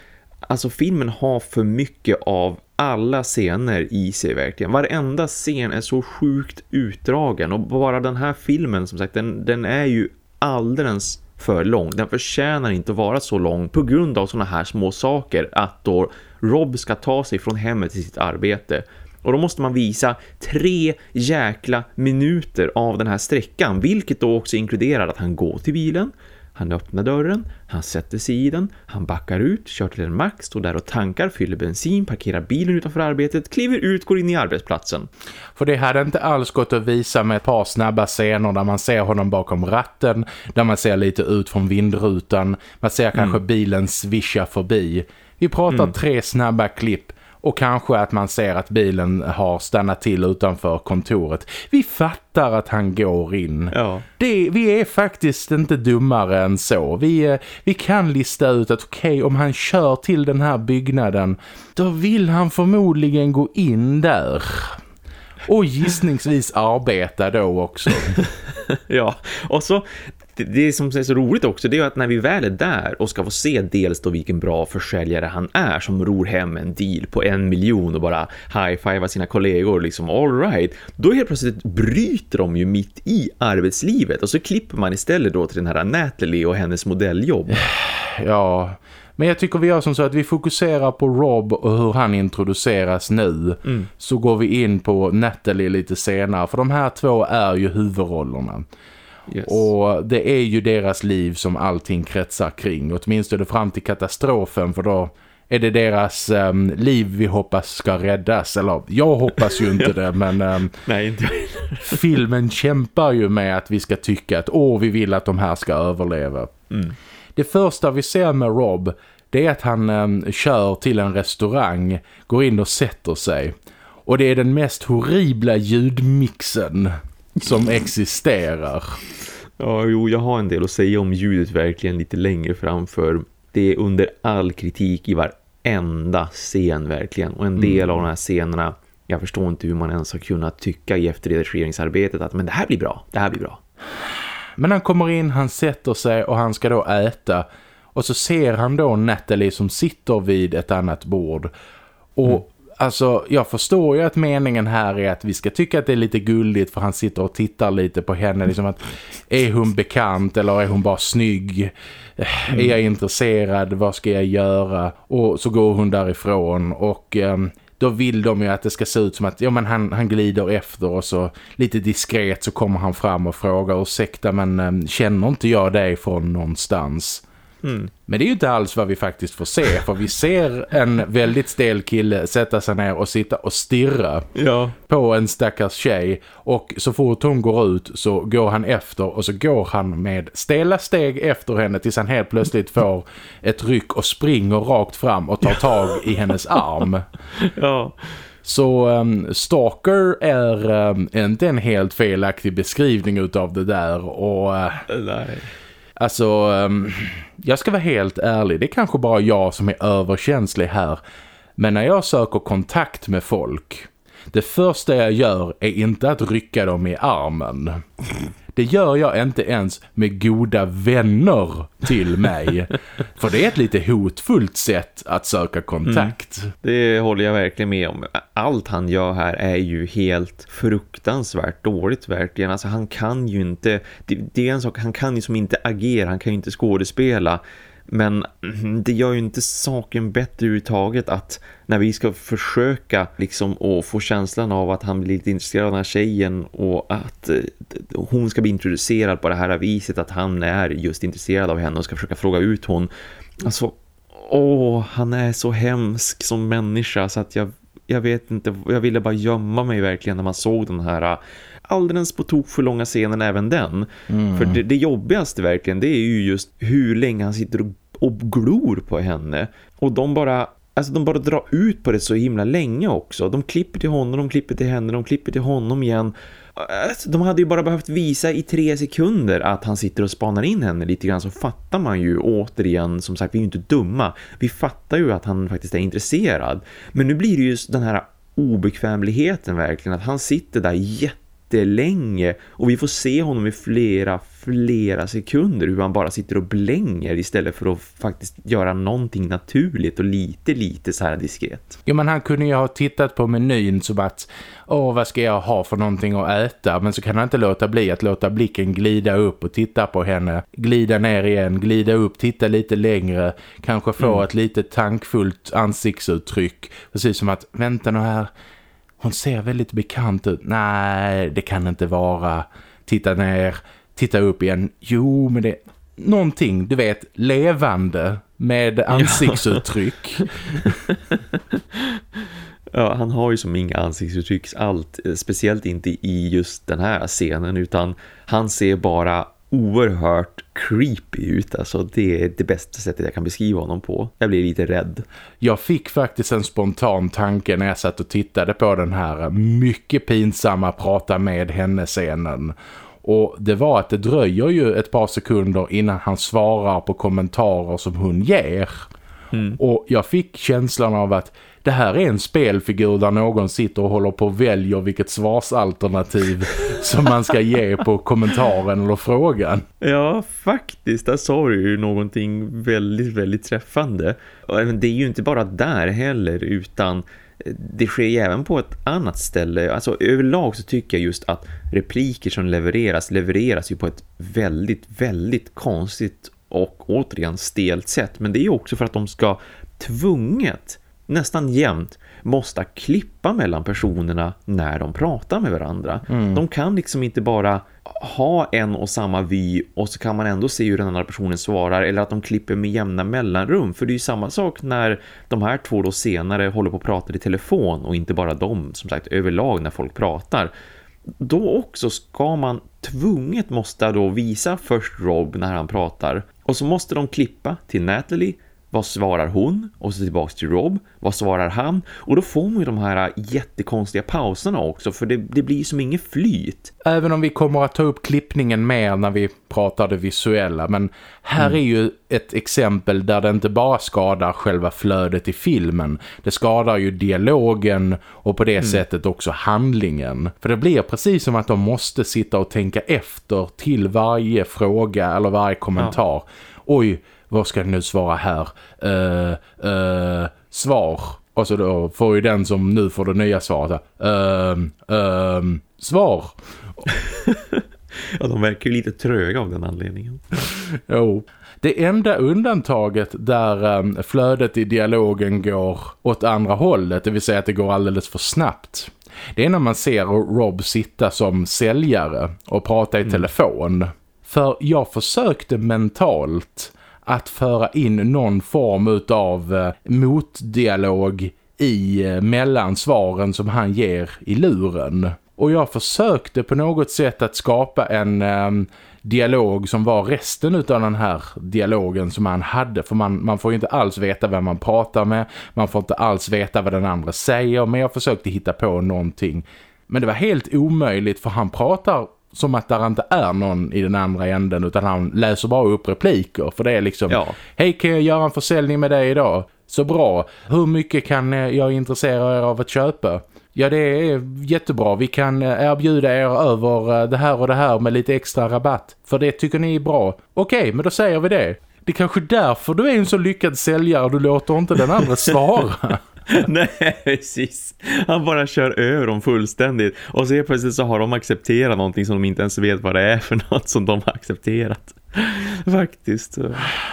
alltså filmen har för mycket av alla scener i sig verkligen. Varenda scen är så sjukt utdragen och bara den här filmen som sagt, den, den är ju alldeles för lång. Den förtjänar inte att vara så lång på grund av sådana här små saker att då Rob ska ta sig från hemmet till sitt arbete. Och då måste man visa tre jäkla minuter av den här sträckan vilket då också inkluderar att han går till bilen, han öppnar dörren, han sätter sig i den, han backar ut, kör till en max, står där och tankar, fyller bensin, parkerar bilen utanför arbetet, kliver ut, går in i arbetsplatsen. För det hade inte alls gått att visa med ett par snabba scener där man ser honom bakom ratten, där man ser lite ut från vindrutan, man ser kanske mm. bilen svischa förbi. Vi pratar mm. tre snabba klipp och kanske att man ser att bilen har stannat till utanför kontoret. Vi fattar att han går in. Ja. Det, vi är faktiskt inte dummare än så. Vi, eh, vi kan lista ut att okej, okay, om han kör till den här byggnaden då vill han förmodligen gå in där. Och gissningsvis arbeta då också. ja, och så det som är så roligt också det är att när vi väl är där och ska få se dels då vilken bra försäljare han är som ror hem en deal på en miljon och bara high-fivar sina kollegor liksom all right. Då helt plötsligt bryter de ju mitt i arbetslivet och så klipper man istället då till den här Natalie och hennes modelljobb. Ja, men jag tycker vi gör som så att vi fokuserar på Rob och hur han introduceras nu. Mm. Så går vi in på Natalie lite senare. För de här två är ju huvudrollerna. Yes. Och det är ju deras liv som allting kretsar kring. Åtminstone fram till katastrofen för då är det deras um, liv vi hoppas ska räddas. Eller jag hoppas ju inte det men... Um, Nej, inte filmen kämpar ju med att vi ska tycka att åh, vi vill att de här ska överleva. Mm. Det första vi ser med Rob det är att han eh, kör till en restaurang, går in och sätter sig. Och det är den mest horribla ljudmixen som existerar. Ja, jo, jag har en del att säga om ljudet verkligen lite längre framför. Det är under all kritik i varenda scen verkligen. Och en del mm. av de här scenerna, jag förstår inte hur man ens har kunnat tycka i efterredigeringsarbetet att men det här blir bra, det här blir bra. Men han kommer in, han sätter sig och han ska då äta. Och så ser han då Natalie som sitter vid ett annat bord. Och mm alltså, jag förstår ju att meningen här är att vi ska tycka att det är lite gulligt för han sitter och tittar lite på henne. Liksom att, är hon bekant eller är hon bara snygg? Mm. Är jag intresserad? Vad ska jag göra? Och så går hon därifrån och... Um, då vill de ju att det ska se ut som att ja, men han, han glider efter och så lite diskret så kommer han fram och frågar ursäkta men um, känner inte jag dig från någonstans? Mm. Men det är ju inte alls vad vi faktiskt får se. För vi ser en väldigt stel kille sätta sig ner och sitta och stirra ja. på en stackars tjej. Och så fort hon går ut så går han efter och så går han med stela steg efter henne tills han helt plötsligt får ett ryck och springer rakt fram och tar tag i hennes arm. Ja. Så um, Stalker är um, inte en helt felaktig beskrivning utav det där och... Uh, Nej. Alltså, um, jag ska vara helt ärlig. Det är kanske bara jag som är överkänslig här. Men när jag söker kontakt med folk, det första jag gör är inte att rycka dem i armen. Det gör jag inte ens med goda vänner till mig. För det är ett lite hotfullt sätt att söka kontakt. Mm. Det håller jag verkligen med om. Allt han gör här är ju helt fruktansvärt dåligt verkligen. Alltså han kan ju inte, det, det är en sak, han kan ju som inte agera, han kan ju inte skådespela. Men det gör ju inte saken bättre överhuvudtaget att när vi ska försöka liksom att få känslan av att han blir lite intresserad av den här tjejen och att eh, hon ska bli introducerad på det här viset att han är just intresserad av henne och ska försöka fråga ut hon. Alltså, åh, han är så hemsk som människa så att jag, jag vet inte, jag ville bara gömma mig verkligen när man såg den här alldeles på tok för långa scenen även den. Mm. För det, det jobbigaste verkligen det är ju just hur länge han sitter och, och glor på henne. Och de bara Alltså de bara drar ut på det så himla länge också. De klipper till honom, de klipper till henne, de klipper till honom igen. Alltså, de hade ju bara behövt visa i tre sekunder att han sitter och spanar in henne lite grann så fattar man ju återigen, som sagt vi är ju inte dumma. Vi fattar ju att han faktiskt är intresserad. Men nu blir det ju den här obekvämligheten verkligen att han sitter där jättelänge och vi får se honom i flera, flera sekunder hur han bara sitter och blänger istället för att faktiskt göra någonting naturligt och lite, lite så här diskret. Jo men han kunde ju ha tittat på menyn som att åh vad ska jag ha för någonting att äta men så kan han inte låta bli att låta blicken glida upp och titta på henne, glida ner igen, glida upp, titta lite längre, kanske få mm. ett lite tankfullt ansiktsuttryck precis som att vänta nu här hon ser väldigt bekant ut. Nej, det kan inte vara. Titta ner, titta upp igen. Jo, men det är någonting, du vet, levande med ansiktsuttryck. ja, han har ju som inga ansiktsuttryck allt, speciellt inte i just den här scenen utan han ser bara oerhört creepy ut. Alltså det är det bästa sättet jag kan beskriva honom på. Jag blir lite rädd. Jag fick faktiskt en spontan tanke när jag satt och tittade på den här mycket pinsamma prata med henne-scenen. Och det var att det dröjer ju ett par sekunder innan han svarar på kommentarer som hon ger. Mm. Och jag fick känslan av att det här är en spelfigur där någon sitter och håller på och väljer vilket svarsalternativ som man ska ge på kommentaren eller frågan. Ja, faktiskt. Där sa du ju någonting väldigt, väldigt träffande. Det är ju inte bara där heller utan det sker ju även på ett annat ställe. Alltså överlag så tycker jag just att repliker som levereras levereras ju på ett väldigt, väldigt konstigt och återigen stelt sätt. Men det är ju också för att de ska tvunget nästan jämt måste klippa mellan personerna när de pratar med varandra. Mm. De kan liksom inte bara ha en och samma vy och så kan man ändå se hur den andra personen svarar eller att de klipper med jämna mellanrum. För det är ju samma sak när de här två då senare håller på att prata i telefon och inte bara de som sagt överlag när folk pratar. då också ska man tvunget måste då visa först Rob när han pratar. Och så måste de klippa till Natalie vad svarar hon? Och så tillbaka till Rob. Vad svarar han? Och då får man ju de här jättekonstiga pauserna också. För det, det blir som ingen flyt. Även om vi kommer att ta upp klippningen mer när vi pratar det visuella. Men här mm. är ju ett exempel där det inte bara skadar själva flödet i filmen. Det skadar ju dialogen och på det mm. sättet också handlingen. För det blir precis som att de måste sitta och tänka efter till varje fråga eller varje kommentar. Ja. Oj, vad ska du nu svara här? Uh, uh, svar. Och så då får ju den som nu får det nya svaret. Uh, svar. ja, de verkar ju lite tröga av den anledningen. jo. Det enda undantaget där um, flödet i dialogen går åt andra hållet, det vill säga att det går alldeles för snabbt. Det är när man ser Rob sitta som säljare och prata i mm. telefon. För jag försökte mentalt att föra in någon form av eh, motdialog i eh, mellansvaren som han ger i luren. Och jag försökte på något sätt att skapa en eh, dialog som var resten av den här dialogen som han hade. För man, man får ju inte alls veta vem man pratar med. Man får inte alls veta vad den andra säger. Men jag försökte hitta på någonting. Men det var helt omöjligt för han pratar som att det inte är någon i den andra änden utan han läser bara upp repliker för det är liksom, ja. hej kan jag göra en försäljning med dig idag? Så bra, hur mycket kan jag intressera er av att köpa? Ja det är jättebra, vi kan erbjuda er över det här och det här med lite extra rabatt för det tycker ni är bra. Okej, men då säger vi det. Det är kanske därför du är en så lyckad säljare du låter inte den andra svara. Nej, precis. Han bara kör över dem fullständigt. Och så plötsligt så har de accepterat någonting som de inte ens vet vad det är för något som de har accepterat. Faktiskt.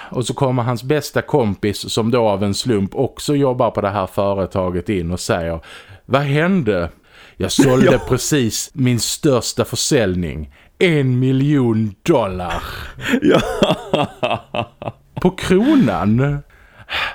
Och så kommer hans bästa kompis som då av en slump också jobbar på det här företaget in och säger Vad hände? Jag sålde ja. precis min största försäljning. En miljon dollar. Ja. På kronan.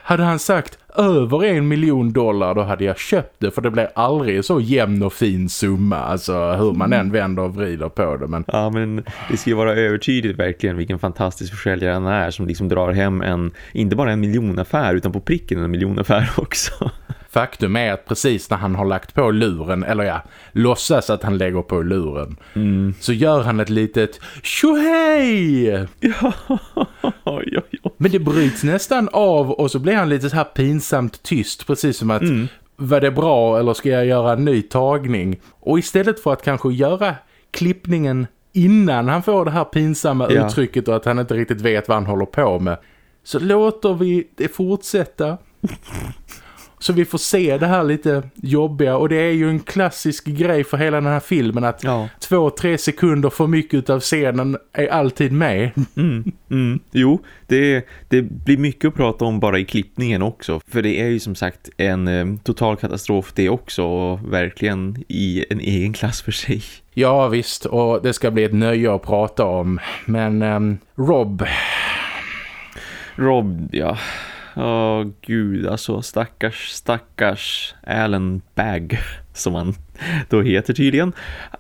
Hade han sagt över en miljon dollar då hade jag köpt det för det blir aldrig så jämn och fin summa. Alltså hur man än vänder och vrider på det men... Ja men det ska ju vara övertydligt verkligen vilken fantastisk försäljare han är som liksom drar hem en, inte bara en miljonaffär utan på pricken en miljonaffär också. Faktum är att precis när han har lagt på luren, eller ja, låtsas att han lägger på luren, mm. så gör han ett litet tjohej! Ja, ja, ja. Men det bryts nästan av och så blir han lite så här pinsamt tyst, precis som att mm. var det bra eller ska jag göra en ny tagning? Och istället för att kanske göra klippningen innan han får det här pinsamma ja. uttrycket och att han inte riktigt vet vad han håller på med så låter vi det fortsätta. Så vi får se det här lite jobbiga och det är ju en klassisk grej för hela den här filmen att ja. två, tre sekunder för mycket av scenen är alltid med. Mm, mm. Jo, det, det blir mycket att prata om bara i klippningen också. För det är ju som sagt en eh, total katastrof det också och verkligen i en egen klass för sig. Ja visst, och det ska bli ett nöje att prata om. Men um, Rob... Rob, ja Åh oh, gud, alltså stackars, stackars Alan Bag som han då heter tydligen.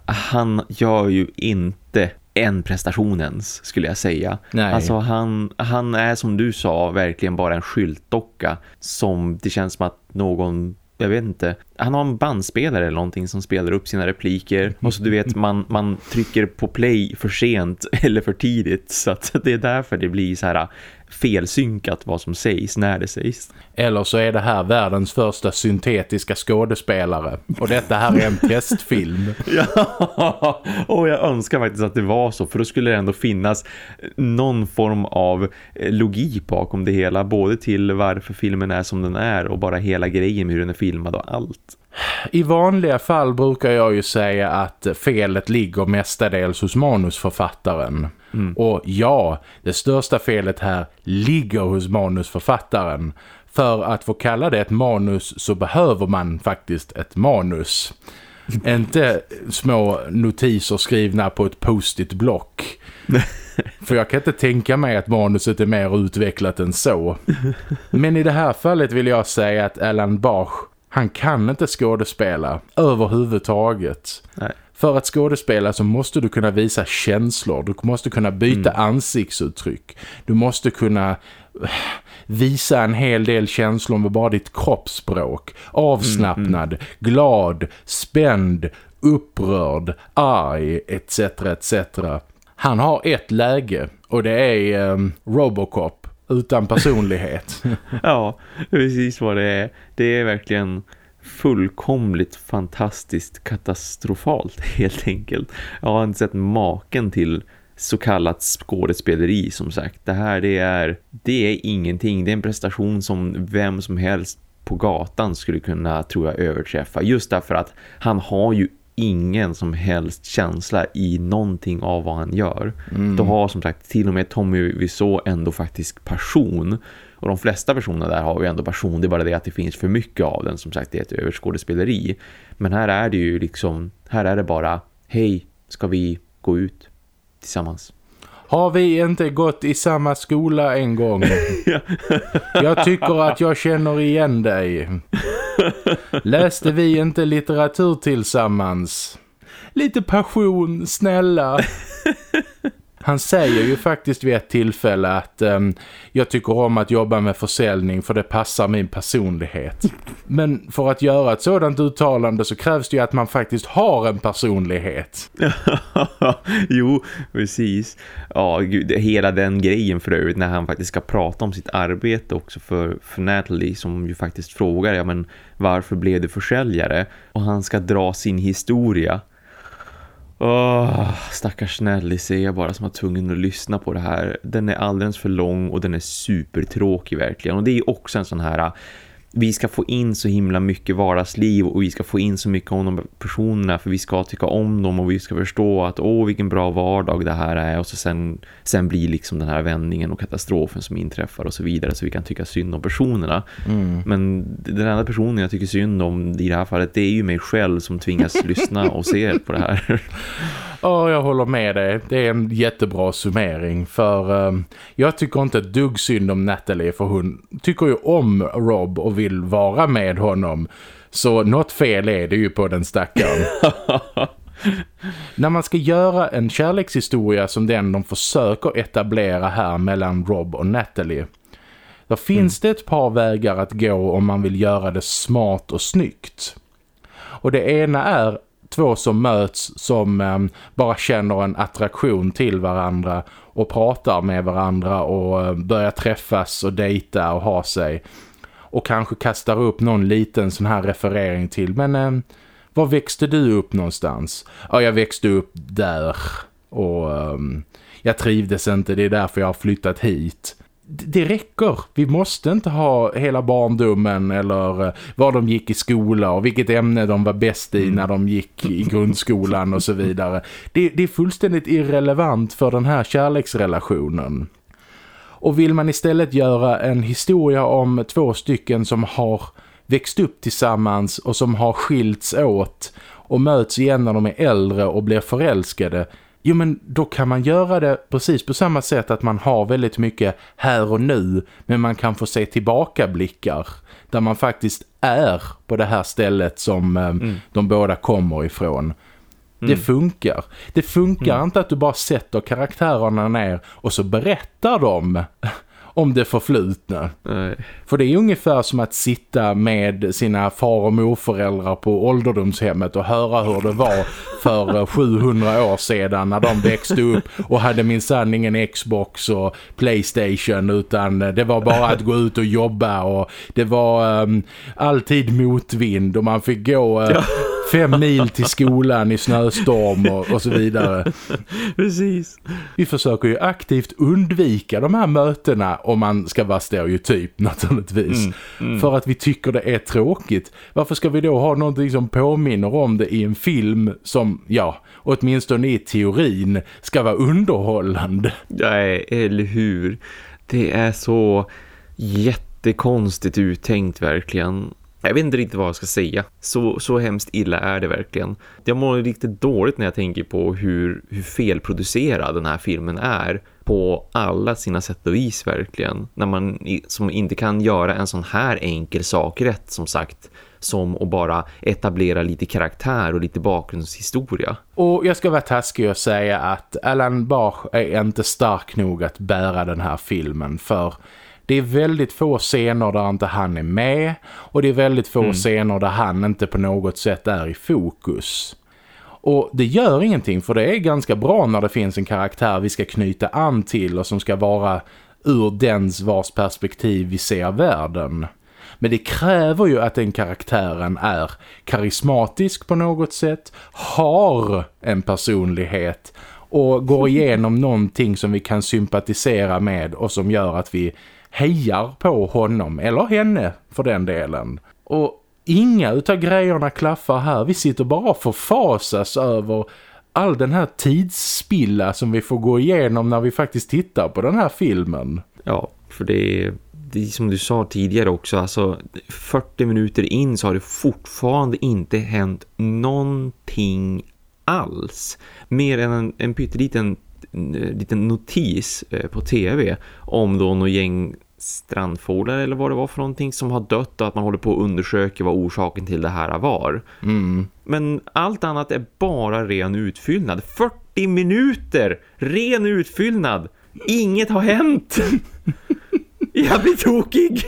Han gör ju inte en prestationens skulle jag säga. Nej. Alltså han, han är som du sa verkligen bara en skyltdocka som det känns som att någon jag vet inte. Han har en bandspelare eller någonting som spelar upp sina repliker. Och så du vet, man, man trycker på play för sent eller för tidigt. Så att det är därför det blir så här felsynkat vad som sägs när det sägs. Eller så är det här världens första syntetiska skådespelare. Och detta här är en testfilm. ja, och jag önskar faktiskt att det var så. För då skulle det ändå finnas någon form av eh, logik bakom det hela. Både till varför filmen är som den är och bara hela grejen med hur den är filmad och allt. I vanliga fall brukar jag ju säga att felet ligger mestadels hos manusförfattaren. Mm. Och ja, det största felet här ligger hos manusförfattaren. För att få kalla det ett manus så behöver man faktiskt ett manus. Inte små notiser skrivna på ett post-it block. För jag kan inte tänka mig att manuset är mer utvecklat än så. Men i det här fallet vill jag säga att Alan Bach, han kan inte skådespela överhuvudtaget. Nej. För att skådespela så måste du kunna visa känslor. Du måste kunna byta mm. ansiktsuttryck. Du måste kunna eh, visa en hel del känslor med bara ditt kroppsspråk. Avslappnad, mm, mm. glad, spänd, upprörd, arg, etc. etc. Han har ett läge och det är um, Robocop utan personlighet. ja, precis vad det är. Det är verkligen fullkomligt fantastiskt katastrofalt helt enkelt. Jag har inte sett maken till så kallat skådespeleri som sagt. Det här det är, det är ingenting. Det är en prestation som vem som helst på gatan skulle kunna tror jag överträffa. Just därför att han har ju ingen som helst känsla i någonting av vad han gör. Mm. Då har som sagt till och med Tommy Wiseau ändå faktiskt passion. Och de flesta personer där har ju ändå passion. Det är bara det att det finns för mycket av den. Som sagt, det är ett överskådespeleri. Men här är det ju liksom, här är det bara, hej, ska vi gå ut tillsammans? Har vi inte gått i samma skola en gång? jag tycker att jag känner igen dig. Läste vi inte litteratur tillsammans? Lite passion, snälla. Han säger ju faktiskt vid ett tillfälle att um, jag tycker om att jobba med försäljning för det passar min personlighet. Men för att göra ett sådant uttalande så krävs det ju att man faktiskt har en personlighet. jo, precis. Ja, gud, hela den grejen för övrigt när han faktiskt ska prata om sitt arbete också för, för Natalie som ju faktiskt frågar, ja men varför blev du försäljare? Och han ska dra sin historia Oh, stackars Nelly ser jag bara som har tvungen att lyssna på det här. Den är alldeles för lång och den är supertråkig verkligen. Och det är också en sån här vi ska få in så himla mycket vardagsliv och vi ska få in så mycket om de personerna för vi ska tycka om dem och vi ska förstå att åh vilken bra vardag det här är och så sen, sen blir liksom den här vändningen och katastrofen som inträffar och så vidare så vi kan tycka synd om personerna. Mm. Men den enda personen jag tycker synd om i det här fallet det är ju mig själv som tvingas lyssna och se på det här. Ja, jag håller med dig. Det är en jättebra summering för um, jag tycker inte ett dugg synd om Natalie för hon tycker ju om Rob och vill vara med honom. Så något fel är det ju på den stackaren. När man ska göra en kärlekshistoria som den de försöker etablera här mellan Rob och Natalie då finns mm. det ett par vägar att gå om man vill göra det smart och snyggt. Och det ena är två som möts som eh, bara känner en attraktion till varandra och pratar med varandra och eh, börjar träffas och dejta och ha sig. Och kanske kastar upp någon liten sån här referering till. Men eh, var växte du upp någonstans? Ja, jag växte upp där. Och ehm, jag trivdes inte, det är därför jag har flyttat hit det räcker. Vi måste inte ha hela barndomen eller eh, var de gick i skola och vilket ämne de var bäst i mm. när de gick i grundskolan och så vidare. Det, det, är fullständigt irrelevant för den här kärleksrelationen. Och vill man istället göra en historia om två stycken som har växt upp tillsammans och som har skilts åt och möts igen när de är äldre och blir förälskade Jo men då kan man göra det precis på samma sätt att man har väldigt mycket här och nu men man kan få se tillbakablickar där man faktiskt är på det här stället som eh, mm. de båda kommer ifrån. Mm. Det funkar. Det funkar mm. inte att du bara sätter karaktärerna ner och så berättar de om det förflutna. Nej. För det är ungefär som att sitta med sina far- och morföräldrar på ålderdomshemmet och höra hur det var för 700 eh, år sedan när de växte upp och hade minsann ingen Xbox och Playstation utan det var bara att gå ut och jobba och det var um, alltid motvind och man fick gå uh, fem mil till skolan i snöstorm och, och, så vidare. Precis. Vi försöker ju aktivt undvika de här mötena om man ska vara stereotyp naturligtvis. Mm, mm. För att vi tycker det är tråkigt. Varför ska vi då ha någonting som påminner om det i en film som, ja, åtminstone i teorin ska vara underhållande? Nej, eller hur? Det är så jättekonstigt uttänkt verkligen. Jag vet inte riktigt vad jag ska säga. Så, så hemskt illa är det verkligen. Jag mår riktigt dåligt när jag tänker på hur, hur felproducerad den här filmen är på alla sina sätt och vis verkligen. När man som inte kan göra en sån här enkel sak rätt som sagt som att bara etablera lite karaktär och lite bakgrundshistoria. Och jag ska vara taskig och säga att Alan Bach är inte stark nog att bära den här filmen för det är väldigt få scener där inte han är med och det är väldigt få mm. scener där han inte på något sätt är i fokus. Och det gör ingenting för det är ganska bra när det finns en karaktär vi ska knyta an till och som ska vara ur dens vars perspektiv vi ser världen. Men det kräver ju att den karaktären är karismatisk på något sätt, har en personlighet och går igenom någonting som vi kan sympatisera med och som gör att vi hejar på honom eller henne för den delen. Och inga utav grejerna klaffar här. Vi sitter bara och förfasas över all den här tidsspilla som vi får gå igenom när vi faktiskt tittar på den här filmen. Ja, för det är, det är som du sa tidigare också, alltså 40 minuter in så har det fortfarande inte hänt någonting alls. Mer än en, en pytteliten liten notis eh, på tv om då någon gäng strandfåglar eller vad det var för någonting som har dött och att man håller på att undersöka vad orsaken till det här var. Mm. Men allt annat är bara ren utfyllnad. 40 minuter! Ren utfyllnad! Inget har hänt! Jag blir tokig!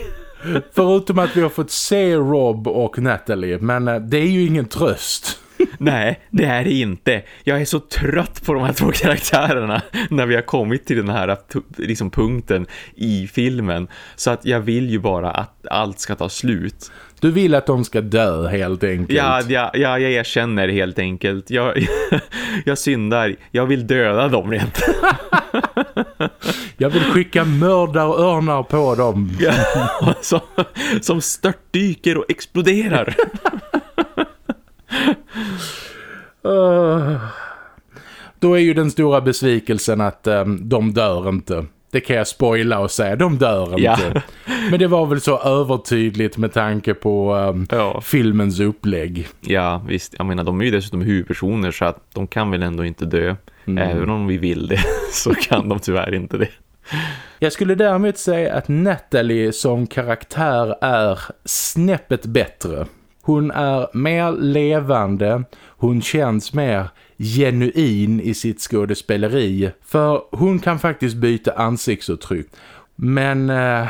Förutom att vi har fått se Rob och Natalie, men eh, det är ju ingen tröst. Nej, det är det inte. Jag är så trött på de här två karaktärerna när vi har kommit till den här liksom, punkten i filmen. Så att jag vill ju bara att allt ska ta slut. Du vill att de ska dö helt enkelt. Ja, ja, ja jag erkänner helt enkelt. Jag, jag syndar. Jag vill döda dem rent. jag vill skicka mördarörnar på dem. Ja, som, som störtdyker och exploderar. Uh, då är ju den stora besvikelsen att um, de dör inte. Det kan jag spoila och säga, de dör inte. Ja. Men det var väl så övertydligt med tanke på um, ja. filmens upplägg. Ja, visst. Jag menar, de är ju dessutom huvudpersoner så att de kan väl ändå inte dö. Mm. Även om vi vill det så kan de tyvärr inte det. Jag skulle däremot säga att Natalie som karaktär är snäppet bättre. Hon är mer levande, hon känns mer genuin i sitt skådespeleri. För hon kan faktiskt byta ansiktsuttryck. Men eh,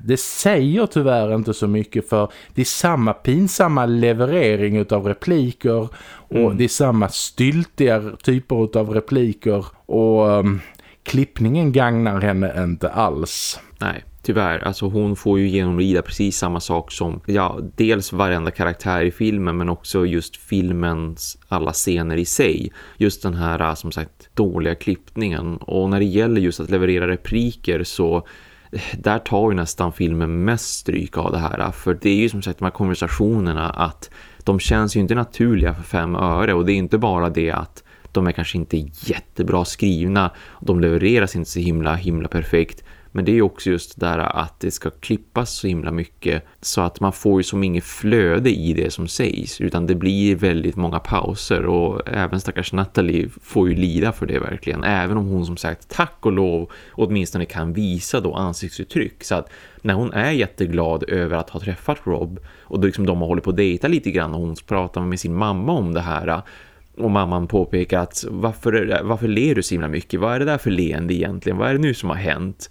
det säger tyvärr inte så mycket för det är samma pinsamma leverering av repliker och mm. det är samma styltiga typer av repliker och um, klippningen gagnar henne inte alls. Nej tyvärr. Alltså hon får ju genomlida precis samma sak som ja, dels varenda karaktär i filmen men också just filmens alla scener i sig. Just den här äh, som sagt dåliga klippningen. Och när det gäller just att leverera repliker så eh, där tar ju nästan filmen mest stryk av det här. För det är ju som sagt de här konversationerna att de känns ju inte naturliga för fem öre. Och det är inte bara det att de är kanske inte jättebra skrivna. De levereras inte så himla himla perfekt. Men det är också just där att det ska klippas så himla mycket så att man får ju som inget flöde i det som sägs utan det blir väldigt många pauser och även stackars Natalie får ju lida för det verkligen. Även om hon som sagt tack och lov åtminstone kan visa då ansiktsuttryck så att när hon är jätteglad över att ha träffat Rob och då liksom de har hållit på att dejta lite grann och hon pratar med sin mamma om det här och mamman påpekar att varför, varför ler du så himla mycket? Vad är det där för leende egentligen? Vad är det nu som har hänt?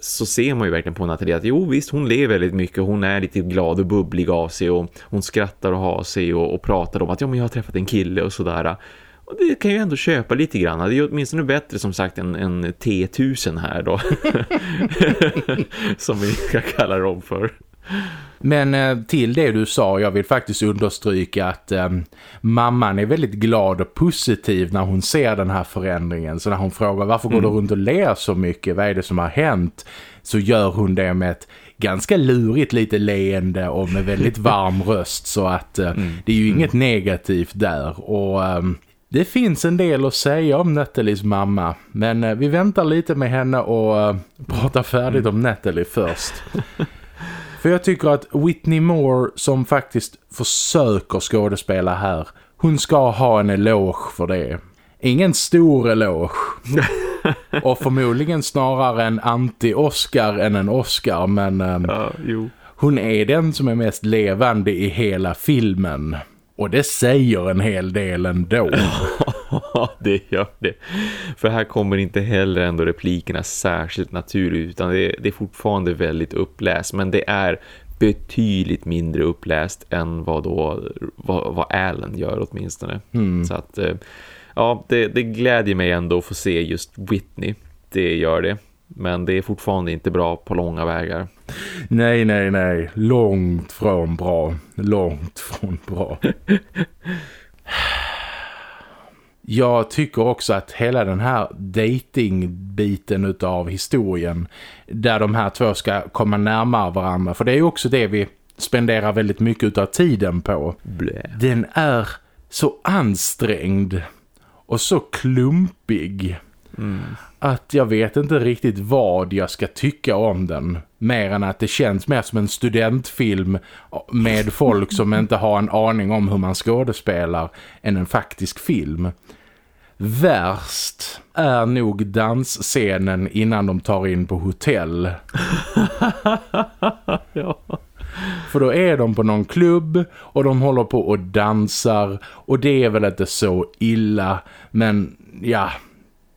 Så ser man ju verkligen på Nathalie att jo visst hon ler väldigt mycket, hon är lite glad och bubblig av sig och hon skrattar och har sig och, och pratar om att ja men jag har träffat en kille och sådär. Och det kan ju ändå köpa lite grann. Det är ju åtminstone bättre som sagt än, än T1000 här då. som vi ska kalla dem för. Men eh, till det du sa, jag vill faktiskt understryka att eh, mamman är väldigt glad och positiv när hon ser den här förändringen. Så när hon frågar varför går mm. du runt och ler så mycket, vad är det som har hänt? Så gör hon det med ett ganska lurigt lite leende och med väldigt varm röst. Så att eh, mm. det är ju inget mm. negativt där. Och... Ehm, det finns en del att säga om Nathalies mamma men eh, vi väntar lite med henne och uh, pratar färdigt om Natalie först. För jag tycker att Whitney Moore som faktiskt försöker skådespela här, hon ska ha en eloge för det. Ingen stor eloge. Och förmodligen snarare en anti-Oscar än en Oscar, men... Um, ja, hon är den som är mest levande i hela filmen. Och det säger en hel del ändå. Ja, det gör det. För här kommer inte heller ändå replikerna särskilt naturligt utan det är, det är fortfarande väldigt uppläst. Men det är betydligt mindre uppläst än vad, då, vad, vad Alan gör åtminstone. Mm. Så att, eh, ja, det, det glädjer mig ändå att få se just Whitney. Det gör det. Men det är fortfarande inte bra på långa vägar. Nej, nej, nej. Långt från bra. Långt från bra. Jag tycker också att hela den här datingbiten utav historien där de här två ska komma närmare varandra för det är ju också det vi spenderar väldigt mycket utav tiden på. Blä. Den är så ansträngd och så klumpig. Mm att jag vet inte riktigt vad jag ska tycka om den. Mer än att det känns mer som en studentfilm med folk som inte har en aning om hur man skådespelar än en faktisk film. Värst är nog dansscenen innan de tar in på hotell. ja. För då är de på någon klubb och de håller på och dansar och det är väl inte så illa men ja,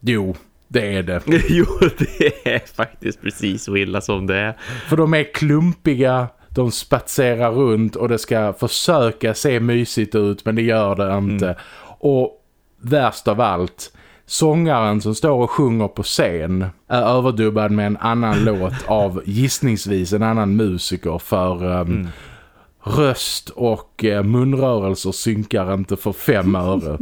jo det är det. jo, det är faktiskt precis så illa som det är. För de är klumpiga, de spatserar runt och det ska försöka se mysigt ut men det gör det inte. Mm. Och värst av allt, sångaren som står och sjunger på scen är överdubbad med en annan låt av gissningsvis en annan musiker för um, mm röst och eh, munrörelser synkar inte för fem öre.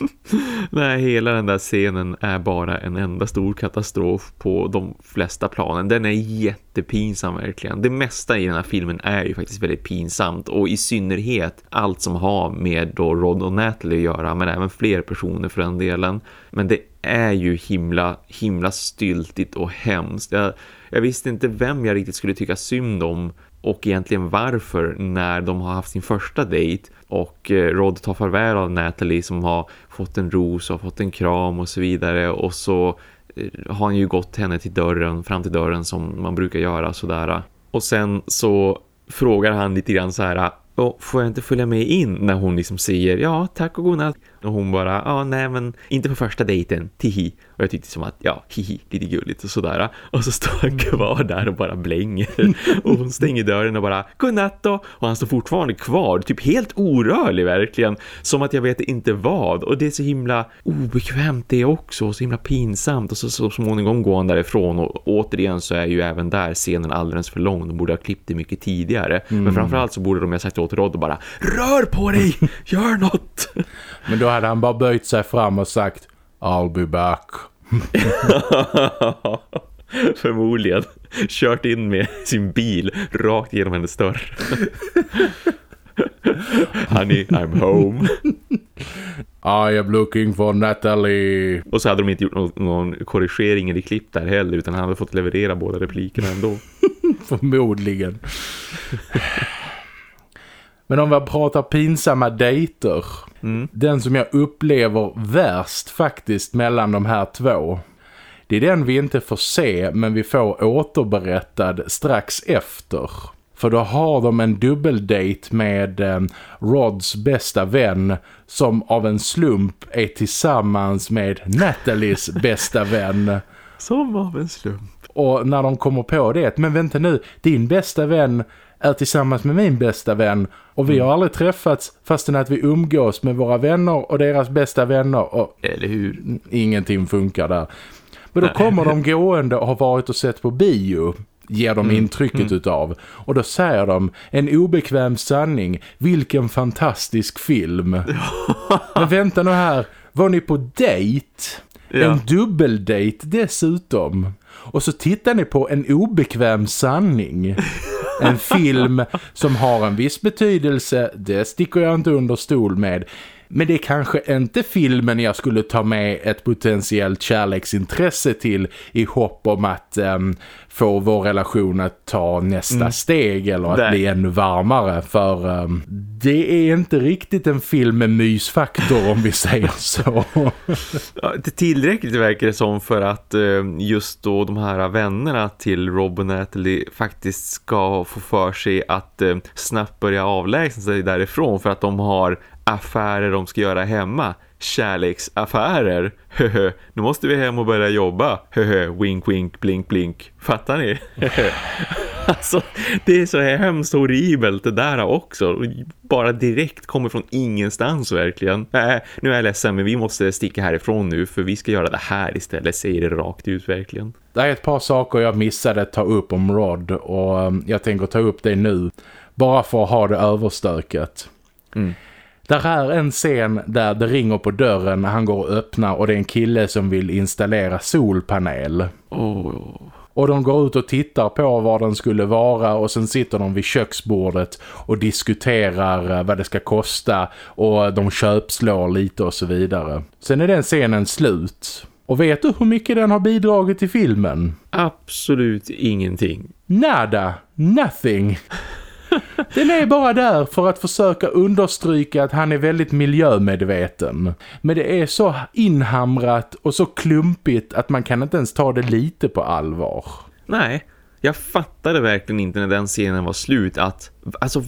Nej, hela den där scenen är bara en enda stor katastrof på de flesta planen. Den är jättepinsam verkligen. Det mesta i den här filmen är ju faktiskt väldigt pinsamt och i synnerhet allt som har med då Rod och Natalie att göra men även fler personer för den delen. Men det är ju himla, himla styltigt och hemskt. Jag, jag visste inte vem jag riktigt skulle tycka synd om och egentligen varför när de har haft sin första dejt och eh, Rod tar farväl av Natalie som har fått en ros och fått en kram och så vidare. Och så eh, har han ju gått henne till dörren, fram till dörren som man brukar göra sådär. Och sen så frågar han lite grann så här får jag inte följa med in? När hon liksom säger ja tack och godnatt och hon bara ja nej men inte på första dejten tihi. Och jag tyckte som att ja hihi lite gulligt och sådär. Och så står han kvar där och bara blänger. Och hon stänger dörren och bara godnatt då. Och han står fortfarande kvar typ helt orörlig verkligen. Som att jag vet inte vad. Och det är så himla obekvämt det också och så himla pinsamt. Och så, så småningom går han därifrån och återigen så är ju även där scenen alldeles för lång. De borde ha klippt det mycket tidigare. Mm. men framförallt så borde de ha sagt åt Rod och bara rör på dig, gör något! Men då hade han bara böjt sig fram och sagt I'll be back. Förmodligen. Kört in med sin bil rakt genom hennes dörr. Honey, I'm home. I am looking for Natalie. Och så hade de inte gjort någon, någon korrigering i klipp där heller utan han hade fått leverera båda replikerna ändå. Förmodligen. Men om vi pratar pinsamma dejter. Mm. Den som jag upplever värst faktiskt mellan de här två. Det är den vi inte får se men vi får återberättad strax efter. För då har de en dubbeldate med eh, Rods bästa vän som av en slump är tillsammans med Nathalies bästa vän. Som av en slump. Och när de kommer på det, men vänta nu, din bästa vän är tillsammans med min bästa vän och vi mm. har aldrig träffats fastän att vi umgås med våra vänner och deras bästa vänner och eller hur ingenting funkar där. Men då kommer de gående och har varit och sett på bio ger de mm. intrycket mm. utav. Och då säger de, en obekväm sanning, vilken fantastisk film. Men vänta nu här, var ni på dejt? Ja. En dubbeldate dessutom. Och så tittar ni på en obekväm sanning. En film som har en viss betydelse, det sticker jag inte under stol med. Men det är kanske inte filmen jag skulle ta med ett potentiellt kärleksintresse till i hopp om att um, få vår relation att ta nästa mm. steg eller att Nej. bli ännu varmare. För um, det är inte riktigt en film med mysfaktor om vi säger så. ja, det tillräckligt verkar det som för att uh, just då de här vännerna till Rob och Natalie faktiskt ska få för sig att uh, snabbt börja avlägsna sig därifrån för att de har affärer de ska göra hemma. Kärleksaffärer. nu måste vi hem och börja jobba. wink, wink, blink, blink. Fattar ni? alltså, det är så hemskt horribelt det där också. Bara direkt kommer från ingenstans verkligen. Äh, nu är jag ledsen men vi måste sticka härifrån nu för vi ska göra det här istället. Säger det rakt ut verkligen. Det är ett par saker jag missade att ta upp om Rod och um, jag tänker ta upp det nu. Bara för att ha det överstöket. Mm. Där är en scen där det ringer på dörren när han går och öppnar och det är en kille som vill installera solpanel. Oh. Och de går ut och tittar på vad den skulle vara och sen sitter de vid köksbordet och diskuterar eh, vad det ska kosta och de köpslår lite och så vidare. Sen är den scenen slut. Och vet du hur mycket den har bidragit till filmen? Absolut ingenting. Nada, nothing. Den är bara där för att försöka understryka att han är väldigt miljömedveten. Men det är så inhamrat och så klumpigt att man kan inte ens ta det lite på allvar. Nej, jag fattade verkligen inte när den scenen var slut att, alltså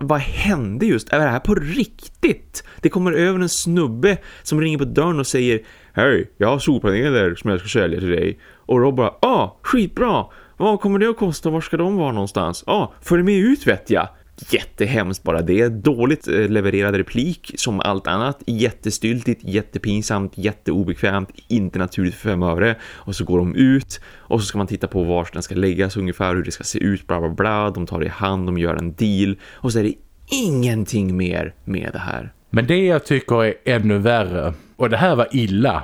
vad hände just? Är det här på riktigt? Det kommer över en snubbe som ringer på dörren och säger Hej, jag har solpaneler som jag ska sälja till dig. Och Rob bara, ah, skitbra. Vad kommer det att kosta? Var ska de vara någonstans? Ja, ah, följ med ut vet jag. Jättehemskt bara det. Dåligt eh, levererad replik som allt annat. Jättestyltigt, jättepinsamt, jätteobekvämt. Inte naturligt för fem öre. Och så går de ut och så ska man titta på var den ska läggas ungefär. Hur det ska se ut, bla bla bla. De tar det i hand, de gör en deal. Och så är det ingenting mer med det här. Men det jag tycker är ännu värre. Och det här var illa.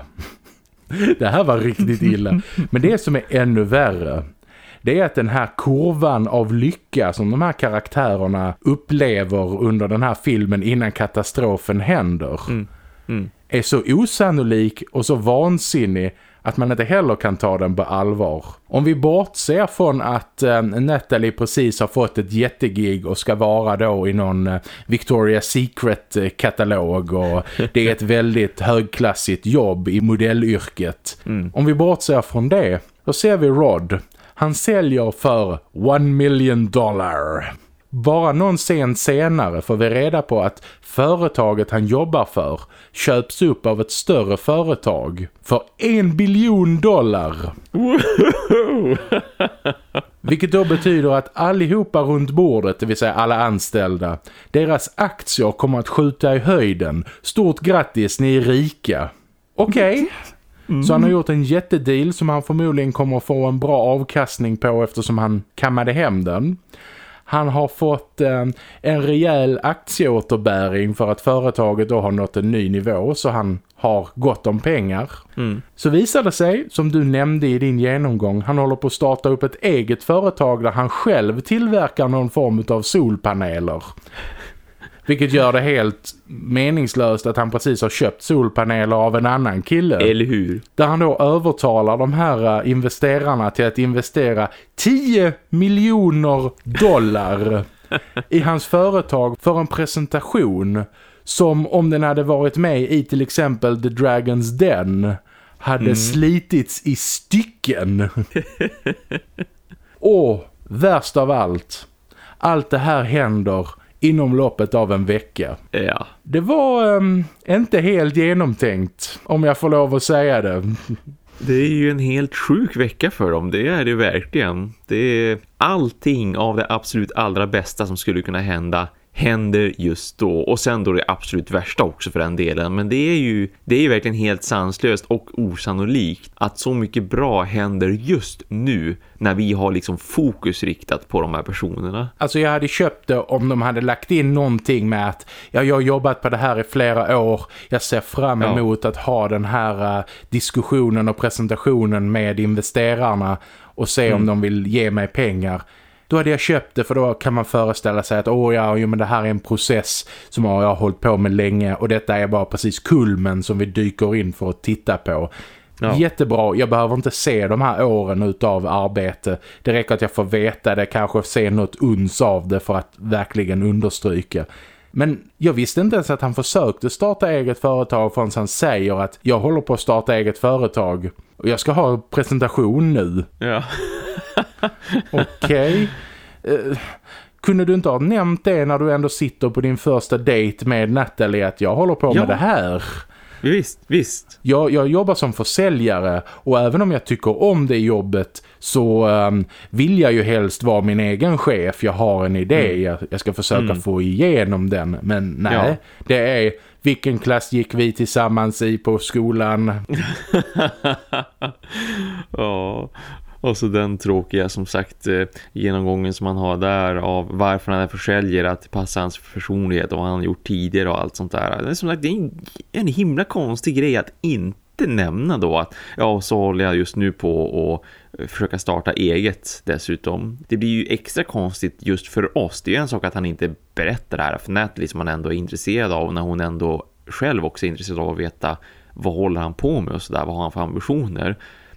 Det här var riktigt illa. Men det som är ännu värre det är att den här kurvan av lycka som de här karaktärerna upplever under den här filmen innan katastrofen händer mm. Mm. är så osannolik och så vansinnig att man inte heller kan ta den på allvar. Om vi bortser från att eh, Natalie precis har fått ett jättegig och ska vara då i någon eh, Victoria's Secret-katalog och det är ett väldigt högklassigt jobb i modellyrket. Mm. Om vi bortser från det, då ser vi Rod han säljer för one million dollar. Bara någon scen senare får vi reda på att företaget han jobbar för köps upp av ett större företag för en biljon dollar. Vilket då betyder att allihopa runt bordet, det vill säga alla anställda, deras aktier kommer att skjuta i höjden. Stort grattis, ni är rika. Okej, okay. Mm. Så han har gjort en jättedeal som han förmodligen kommer att få en bra avkastning på eftersom han kammade hem den. Han har fått eh, en rejäl aktieåterbäring för att företaget då har nått en ny nivå så han har gott om pengar. Mm. Så visar det sig, som du nämnde i din genomgång, han håller på att starta upp ett eget företag där han själv tillverkar någon form av solpaneler. Vilket gör det helt meningslöst att han precis har köpt solpaneler av en annan kille. Eller hur? Där han då övertalar de här eh, investerarna till att investera 10 miljoner dollar i hans företag för en presentation som om den hade varit med i till exempel The Dragon's Den hade mm. slitits i stycken. Och värst av allt, allt det här händer inom loppet av en vecka. Ja. Det var um, inte helt genomtänkt, om jag får lov att säga det. Det är ju en helt sjuk vecka för dem, det är det verkligen. Det är allting av det absolut allra bästa som skulle kunna hända händer just då. Och sen då det absolut värsta också för den delen. Men det är ju det är ju verkligen helt sanslöst och osannolikt att så mycket bra händer just nu när vi har liksom fokus riktat på de här personerna. Alltså jag hade köpt det om de hade lagt in någonting med att ja, jag har jobbat på det här i flera år. Jag ser fram emot ja. att ha den här uh, diskussionen och presentationen med investerarna och se mm. om de vill ge mig pengar. Då hade jag köpt det för då kan man föreställa sig att åh ja, jo, men det här är en process som jag har hållit på med länge och detta är bara precis kulmen som vi dyker in för att titta på. Ja. Jättebra, jag behöver inte se de här åren utav arbete. Det räcker att jag får veta det, kanske se något uns av det för att verkligen understryka. Men jag visste inte ens att han försökte starta eget företag förrän han säger att jag håller på att starta eget företag och jag ska ha presentation nu. Ja. Okej. Okay. Uh, kunde du inte ha nämnt det när du ändå sitter på din första date med Natalie att jag håller på ja. med det här? Visst, visst. Jag, jag jobbar som försäljare och även om jag tycker om det jobbet så um, vill jag ju helst vara min egen chef. Jag har en idé, mm. jag, jag, ska försöka mm. få igenom den. Men nej, ja. det är vilken klass gick vi tillsammans i på skolan? ja, och så den tråkiga som sagt eh, genomgången som man har där av varför han är försäljare att passa hans personlighet och vad han har gjort tidigare och allt sånt där. Det är som sagt det är en, en himla konstig grej att inte nämna då att ja så håller jag just nu på att eh, försöka starta eget dessutom. Det blir ju extra konstigt just för oss. Det är ju en sak att han inte berättar det här för Natalie som han ändå är intresserad av när hon ändå själv också är intresserad av att veta vad håller han på med och sådär, vad har han för ambitioner.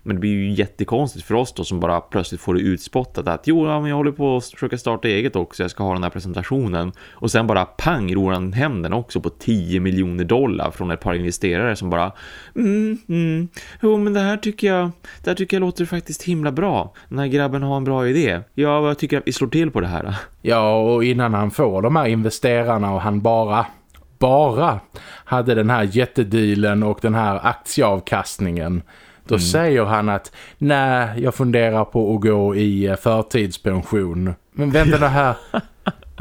Men det blir ju jättekonstigt för oss då som bara plötsligt får det utspottat att jo, ja, men jag håller på att försöka starta eget också, jag ska ha den här presentationen. Och sen bara pang ror han hem den också på 10 miljoner dollar från ett par investerare som bara mm, mm, jo men det här tycker jag det här tycker jag låter faktiskt himla bra. Den här grabben har en bra idé. Ja, jag tycker att vi slår till på det här. Ja, och innan han får de här investerarna och han bara bara hade den här jättedealen och den här aktieavkastningen då mm. säger han att nej, jag funderar på att gå i eh, förtidspension. Men vänta det här.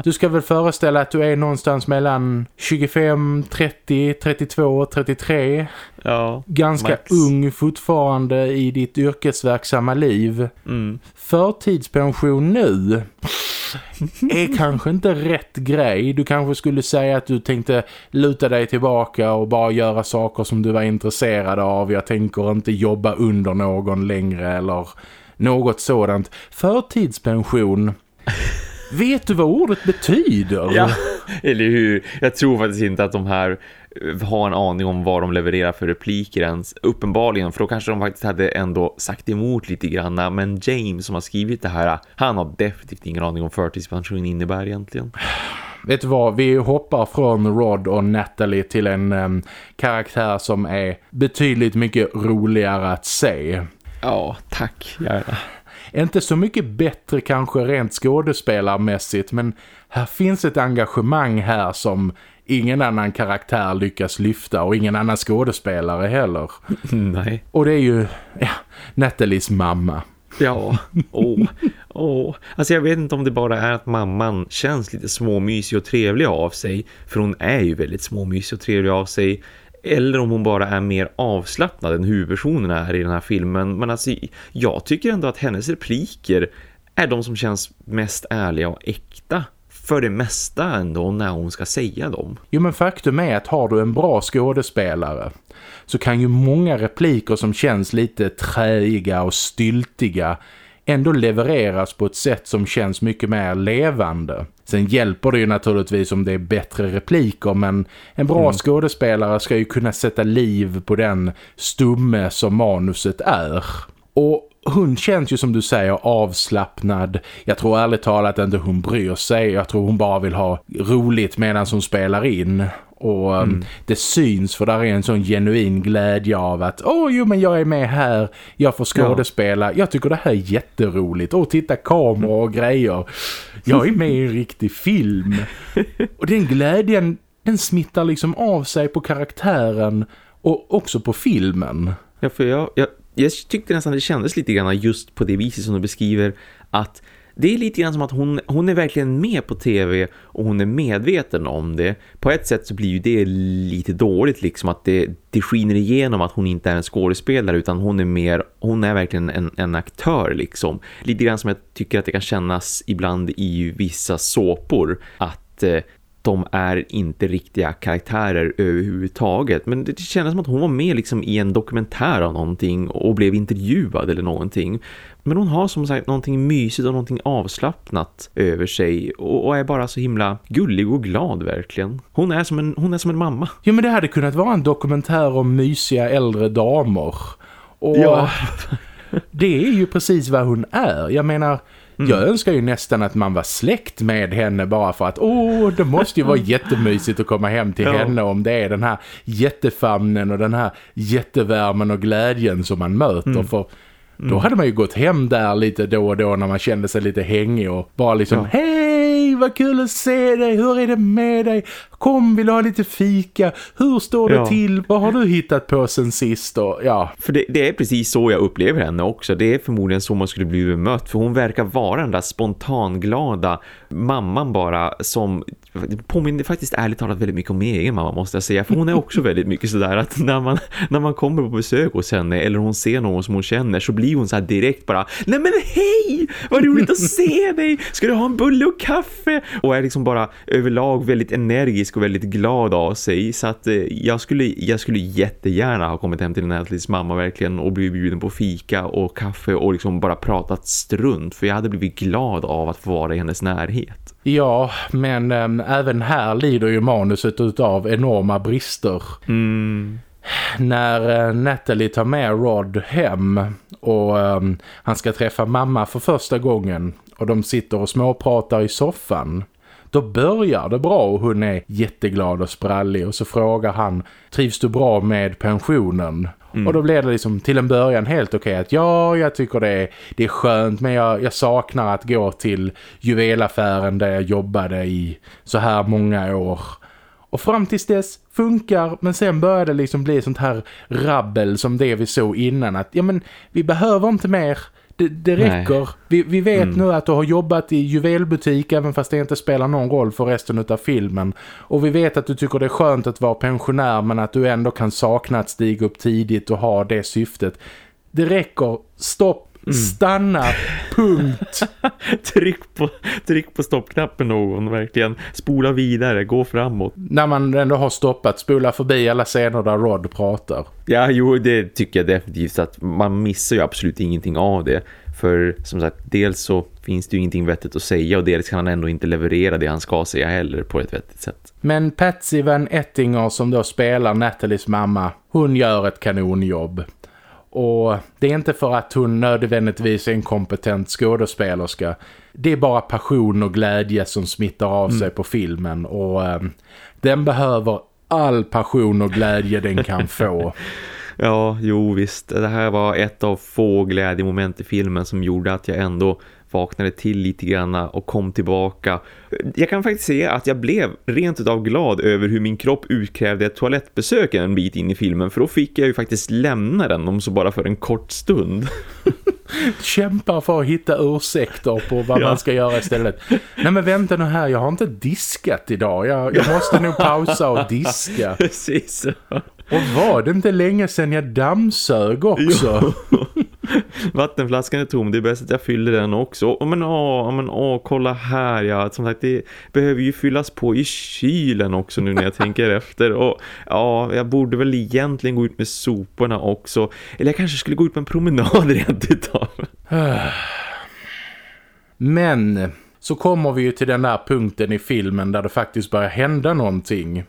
Du ska väl föreställa att du är någonstans mellan 25, 30, 32, 33. Ja, Ganska max. ung fortfarande i ditt yrkesverksamma liv. Mm. Förtidspension nu är kanske inte rätt grej. Du kanske skulle säga att du tänkte luta dig tillbaka och bara göra saker som du var intresserad av. Jag tänker inte jobba under någon längre eller något sådant. Förtidspension... Vet du vad ordet betyder? Ja, eller hur? Jag tror faktiskt inte att de här ha en aning om vad de levererar för repliker ens. Uppenbarligen, för då kanske de faktiskt hade ändå sagt emot lite grann. Men James som har skrivit det här, han har definitivt ingen aning om förtidspension innebär egentligen. Vet du vad, vi hoppar från Rod och Natalie till en um, karaktär som är betydligt mycket roligare att se. Ja, tack. Gärna. Inte så mycket bättre kanske rent skådespelarmässigt men här finns ett engagemang här som ingen annan karaktär lyckas lyfta och ingen annan skådespelare heller. Nej. Och det är ju ja, Nathalies mamma. Ja, åh, åh. Alltså jag vet inte om det bara är att mamman känns lite småmysig och trevlig av sig. För hon är ju väldigt småmysig och trevlig av sig. Eller om hon bara är mer avslappnad än huvudpersonerna är i den här filmen. Men alltså jag tycker ändå att hennes repliker är de som känns mest ärliga och äkta för det mesta ändå när hon ska säga dem. Jo men faktum är att har du en bra skådespelare så kan ju många repliker som känns lite träiga och styltiga ändå levereras på ett sätt som känns mycket mer levande. Sen hjälper det ju naturligtvis om det är bättre repliker men en bra mm. skådespelare ska ju kunna sätta liv på den stumme som manuset är. Och hon känns ju som du säger avslappnad. Jag tror ärligt talat inte hon bryr sig. Jag tror hon bara vill ha roligt medan hon spelar in. Och um, mm. det syns för där är en sån genuin glädje av att åh oh, jo men jag är med här, jag får skådespela. Ja. Jag tycker det här är jätteroligt. Och titta kameror och grejer. Jag är med i en riktig film. Och den glädjen den smittar liksom av sig på karaktären och också på filmen. Ja, för jag, jag, jag tyckte nästan det kändes lite grann just på det viset som du beskriver att det är lite grann som att hon, hon är verkligen med på tv och hon är medveten om det. På ett sätt så blir ju det lite dåligt liksom att det, det skiner igenom att hon inte är en skådespelare utan hon är mer, hon är verkligen en, en aktör liksom. Lite grann som jag tycker att det kan kännas ibland i vissa såpor att eh, de är inte riktiga karaktärer överhuvudtaget. Men det kändes som att hon var med liksom i en dokumentär av någonting och blev intervjuad eller någonting. Men hon har som sagt någonting mysigt och någonting avslappnat över sig och, är bara så himla gullig och glad verkligen. Hon är som en, hon är som en mamma. Jo men det hade kunnat vara en dokumentär om mysiga äldre damer. Och ja. det är ju precis vad hon är. Jag menar, Mm. Jag önskar ju nästan att man var släkt med henne bara för att åh, det måste ju vara jättemysigt att komma hem till ja. henne om det är den här jättefamnen och den här jättevärmen och glädjen som man möter. Mm. För då hade man ju gått hem där lite då och då när man kände sig lite hängig och bara liksom, ja. hej vad kul att se dig, hur är det med dig? Kom, vill du ha lite fika? Hur står det ja. till? Vad har du hittat på sen sist? Och, ja. För det, det, är precis så jag upplever henne också. Det är förmodligen så man skulle bli bemött. För hon verkar vara den där spontanglada mamman bara som det påminner faktiskt ärligt talat väldigt mycket om min egen mamma måste jag säga. För hon är också väldigt mycket sådär att när man, när man kommer på besök hos henne eller hon ser någon som hon känner så blir hon så direkt bara Nej men hej! Vad roligt att se dig! Ska du ha en bulle och kaffe? Och är liksom bara överlag väldigt energisk och väldigt glad av sig. Så att eh, jag, skulle, jag skulle jättegärna ha kommit hem till Natalie's mamma verkligen och blivit bjuden på fika och kaffe och liksom bara pratat strunt. För jag hade blivit glad av att få vara i hennes närhet. Ja, men äm, även här lider ju manuset av enorma brister. Mm. När äh, Natalie tar med Rod hem och äh, han ska träffa mamma för första gången och de sitter och småpratar i soffan. Då börjar det bra och hon är jätteglad och sprallig och så frågar han, trivs du bra med pensionen? Mm. Och då blev det liksom till en början helt okej okay att ja, jag tycker det är, det är skönt men jag, jag saknar att gå till juvelaffären där jag jobbade i så här många år. Och fram tills dess funkar men sen börjar det liksom bli sånt här rabbel som det vi såg innan att ja men vi behöver inte mer det, det räcker. Vi, vi vet mm. nu att du har jobbat i juvelbutik även fast det inte spelar någon roll för resten av filmen. Och vi vet att du tycker det är skönt att vara pensionär men att du ändå kan sakna att stiga upp tidigt och ha det syftet. Det räcker. Stopp. Mm. Stanna, punkt. tryck, på, tryck på stoppknappen någon, verkligen. Spola vidare, gå framåt. När man ändå har stoppat, spola förbi alla scener där Rod pratar. Ja, jo, det tycker jag definitivt att man missar ju absolut ingenting av det. För som sagt, dels så finns det ju ingenting vettigt att säga och dels kan han ändå inte leverera det han ska säga heller på ett vettigt sätt. Men Patsy Van Ettinger som då spelar Nathalies mamma, hon gör ett kanonjobb. Och det är inte för att hon nödvändigtvis är en kompetent skådespelerska. Det är bara passion och glädje som smittar av sig mm. på filmen. Och eh, den behöver all passion och glädje den kan få. Ja, jo visst. Det här var ett av få glädjemoment i filmen som gjorde att jag ändå vaknade till lite grann och kom tillbaka. Jag kan faktiskt säga att jag blev rent utav glad över hur min kropp utkrävde ett toalettbesök en bit in i filmen för då fick jag ju faktiskt lämna den om så bara för en kort stund. Kämpar för att hitta ursäkter på vad ja. man ska göra istället. Nej men vänta nu här, jag har inte diskat idag. Jag, jag måste nog pausa och diska. Precis. Och var det inte länge sedan jag dammsög också? Vattenflaskan är tom, det är bäst att jag fyller den också. Oh, men åh, men åh, kolla här. Ja. Som sagt, det behöver ju fyllas på i kylen också nu när jag tänker efter. Och ja, jag borde väl egentligen gå ut med soporna också. Eller jag kanske skulle gå ut på en promenad rent utav. Men så kommer vi ju till den där punkten i filmen där det faktiskt börjar hända någonting.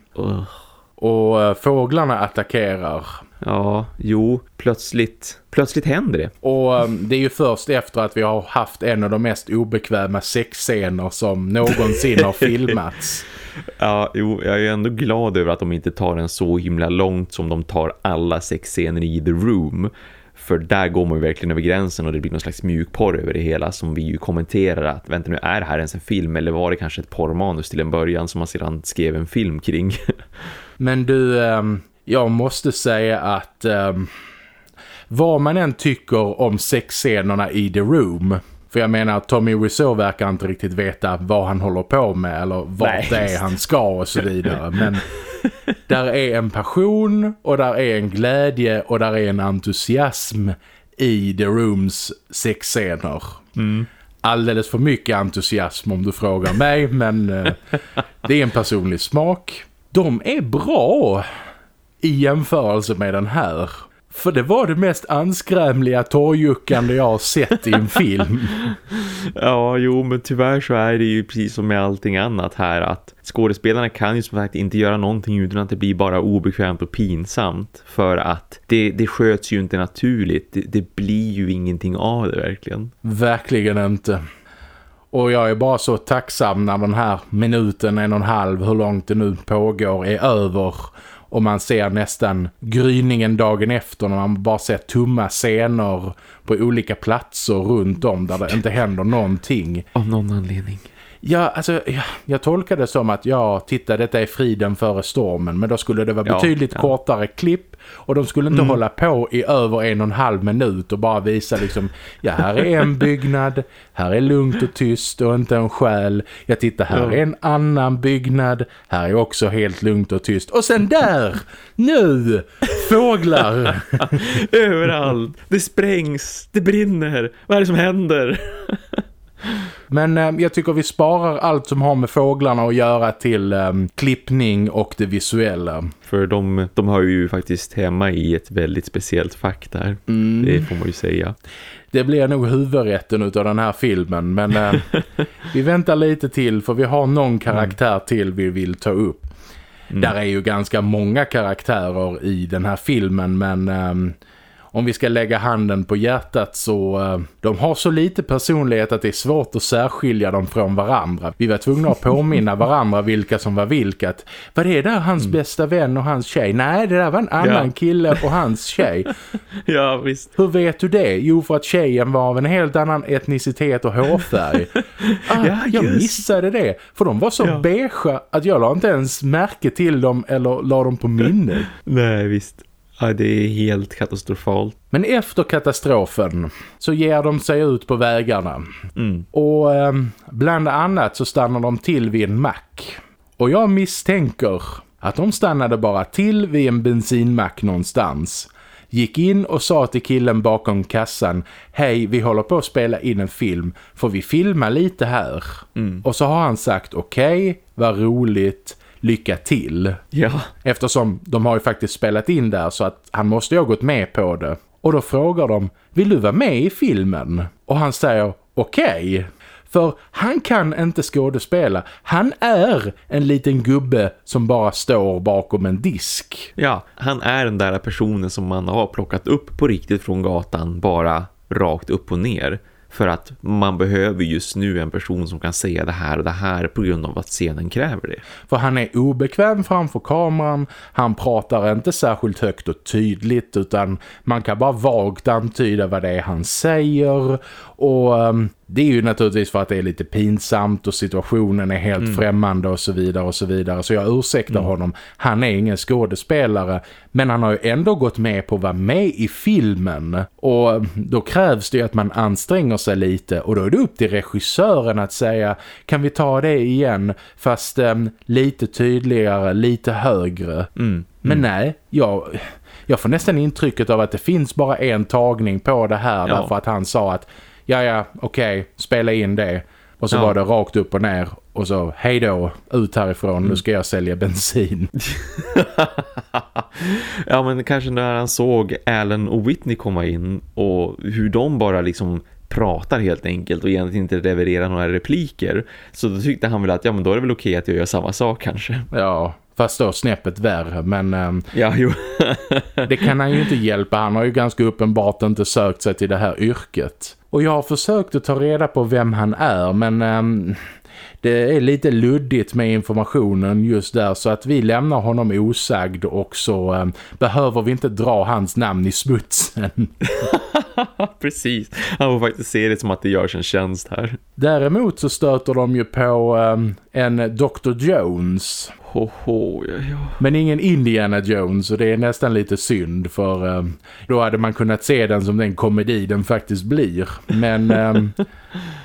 Och äh, fåglarna attackerar. Ja, jo, plötsligt, plötsligt händer det. Och um, det är ju först efter att vi har haft en av de mest obekväma sexscener som någonsin har filmats. Ja, jo, jag är ändå glad över att de inte tar den så himla långt som de tar alla sexscener i The Room. För där går man ju verkligen över gränsen och det blir någon slags mjukporr över det hela som vi ju kommenterar att vänta nu, är det här ens en film eller var det kanske ett porrmanus till en början som man sedan skrev en film kring? Men du, um, jag måste säga att um, vad man än tycker om sexscenerna i The Room för jag menar att Tommy Wiseau verkar inte riktigt veta vad han håller på med eller vart det är han ska och så vidare. Men där är en passion och där är en glädje och där är en entusiasm i The Rooms sexscener. Mm. alldeles för mycket entusiasm om du frågar mig. Men eh, det är en personlig smak. De är bra i jämförelse med den här. För det var det mest anskrämliga torrjuckande jag har sett i en film. ja, jo, men tyvärr så är det ju precis som med allting annat här att skådespelarna kan ju som sagt inte göra någonting utan att det blir bara obekvämt och pinsamt. För att det, det sköts ju inte naturligt. Det, det blir ju ingenting av det verkligen. Verkligen inte. Och jag är bara så tacksam när den här minuten, en och en halv, hur långt det nu pågår, är över och man ser nästan gryningen dagen efter när man bara ser tumma scener på olika platser runt om där det inte händer någonting. Av någon anledning. Ja, alltså jag, jag tolkar det som att ja, titta detta är friden före stormen men då skulle det vara ja, betydligt ja. kortare klipp och de skulle inte mm. hålla på i över en och en halv minut och bara visa liksom, ja här är en byggnad, här är lugnt och tyst och inte en själ. Jag tittar här ja. är en annan byggnad, här är också helt lugnt och tyst. Och sen där, nu, fåglar. Överallt, det sprängs, det brinner, vad är det som händer? Men eh, jag tycker vi sparar allt som har med fåglarna att göra till eh, klippning och det visuella. För de, de har ju faktiskt hemma i ett väldigt speciellt fack där. Mm. Det får man ju säga. Det blir nog huvudrätten av den här filmen. Men eh, vi väntar lite till för vi har någon karaktär mm. till vi vill ta upp. Mm. Där är ju ganska många karaktärer i den här filmen men... Eh, om vi ska lägga handen på hjärtat så uh, de har så lite personlighet att det är svårt att särskilja dem från varandra. Vi var tvungna att påminna varandra vilka som var vilka. Vad är det hans mm. bästa vän och hans tjej? Nej, det där var en annan ja. kille och hans tjej. ja, visst. Hur vet du det? Jo, för att tjejen var av en helt annan etnicitet och hårfärg. ah, ja, jag missade det. För de var så ja. beige att jag la inte ens märke till dem eller la dem på minne. Nej, visst. Ja, det är helt katastrofalt. Men efter katastrofen så ger de sig ut på vägarna. Mm. Och eh, bland annat så stannar de till vid en mack. Och jag misstänker att de stannade bara till vid en bensinmack någonstans. Gick in och sa till killen bakom kassan Hej, vi håller på att spela in en film. Får vi filma lite här? Mm. Och så har han sagt okej, okay, vad roligt lycka till. Ja. Eftersom de har ju faktiskt spelat in där så att han måste ju ha gått med på det. Och då frågar de, vill du vara med i filmen? Och han säger, okej. Okay. För han kan inte skådespela. Han är en liten gubbe som bara står bakom en disk. Ja, han är den där personen som man har plockat upp på riktigt från gatan bara rakt upp och ner. För att man behöver just nu en person som kan säga det här och det här på grund av att scenen kräver det. För han är obekväm framför kameran, han pratar inte särskilt högt och tydligt utan man kan bara vagt antyda vad det är han säger och ehm, det är ju naturligtvis för att det är lite pinsamt och situationen är helt mm. främmande och så vidare och så vidare. Så jag ursäktar mm. honom. Han är ingen skådespelare men han har ju ändå gått med på att vara med i filmen. Och då krävs det ju att man anstränger sig lite och då är det upp till regissören att säga kan vi ta det igen fast um, lite tydligare, lite högre. Mm. Men mm. nej, jag jag får nästan intrycket av att det finns bara en tagning på det här ja. därför att han sa att ja ja, okej, okay, spela in det. Och så ja. var det rakt upp och ner. Och så, hej då, ut härifrån, mm. nu ska jag sälja bensin. ja men kanske när han såg Alan och Whitney komma in och hur de bara liksom pratar helt enkelt och egentligen inte levererar några repliker. Så då tyckte han väl att ja men då är det väl okej att jag gör samma sak kanske. Ja, fast då snäppet värre. Men ähm, ja, jo. det kan han ju inte hjälpa. Han har ju ganska uppenbart inte sökt sig till det här yrket. Och jag har försökt att ta reda på vem han är men um, det är lite luddigt med informationen just där så att vi lämnar honom osagd och så ähm, behöver vi inte dra hans namn i smutsen. Precis, han får faktiskt se det som att det görs en tjänst här. Däremot så stöter de ju på ähm, en Dr. Jones Ho, ho, ja, ja. Men ingen Indiana Jones och det är nästan lite synd för um, då hade man kunnat se den som den komedi den faktiskt blir. Men um,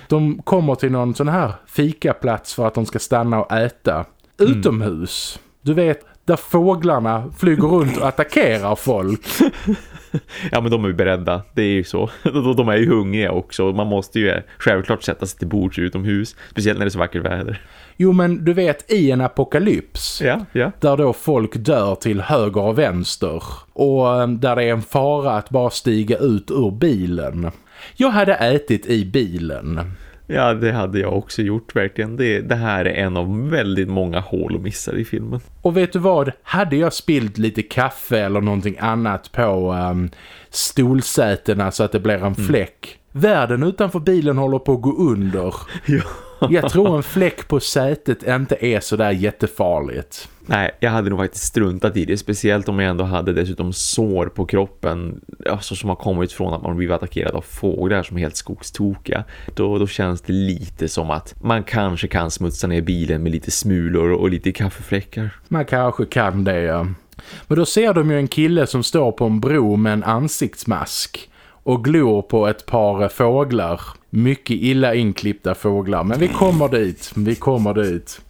de kommer till någon sån här fikaplats för att de ska stanna och äta. Mm. Utomhus. Du vet, där fåglarna flyger runt och attackerar folk. ja men de är ju beredda, det är ju så. De är ju hungriga också. Man måste ju självklart sätta sig till bords utomhus. Speciellt när det är så vackert väder. Jo men du vet i en apokalyps ja, ja. där då folk dör till höger och vänster och eh, där det är en fara att bara stiga ut ur bilen. Jag hade ätit i bilen. Ja, det hade jag också gjort verkligen. Det, det här är en av väldigt många hål och missar i filmen. Och vet du vad? Hade jag spilt lite kaffe eller någonting annat på um, stolsätena så att det blir en mm. fläck. Världen utanför bilen håller på att gå under. ja. Jag tror en fläck på sätet inte är så där jättefarligt. Nej, jag hade nog faktiskt struntat i det. Speciellt om jag ändå hade dessutom sår på kroppen. Alltså som har kommit från att man blivit attackerad av fåglar som är helt skogstokiga. Då, då känns det lite som att man kanske kan smutsa ner bilen med lite smulor och lite kaffefläckar. Man kanske kan det, ja. Men då ser de ju en kille som står på en bro med en ansiktsmask och glor på ett par fåglar. Mycket illa inklippta fåglar. Men vi kommer dit, vi kommer dit.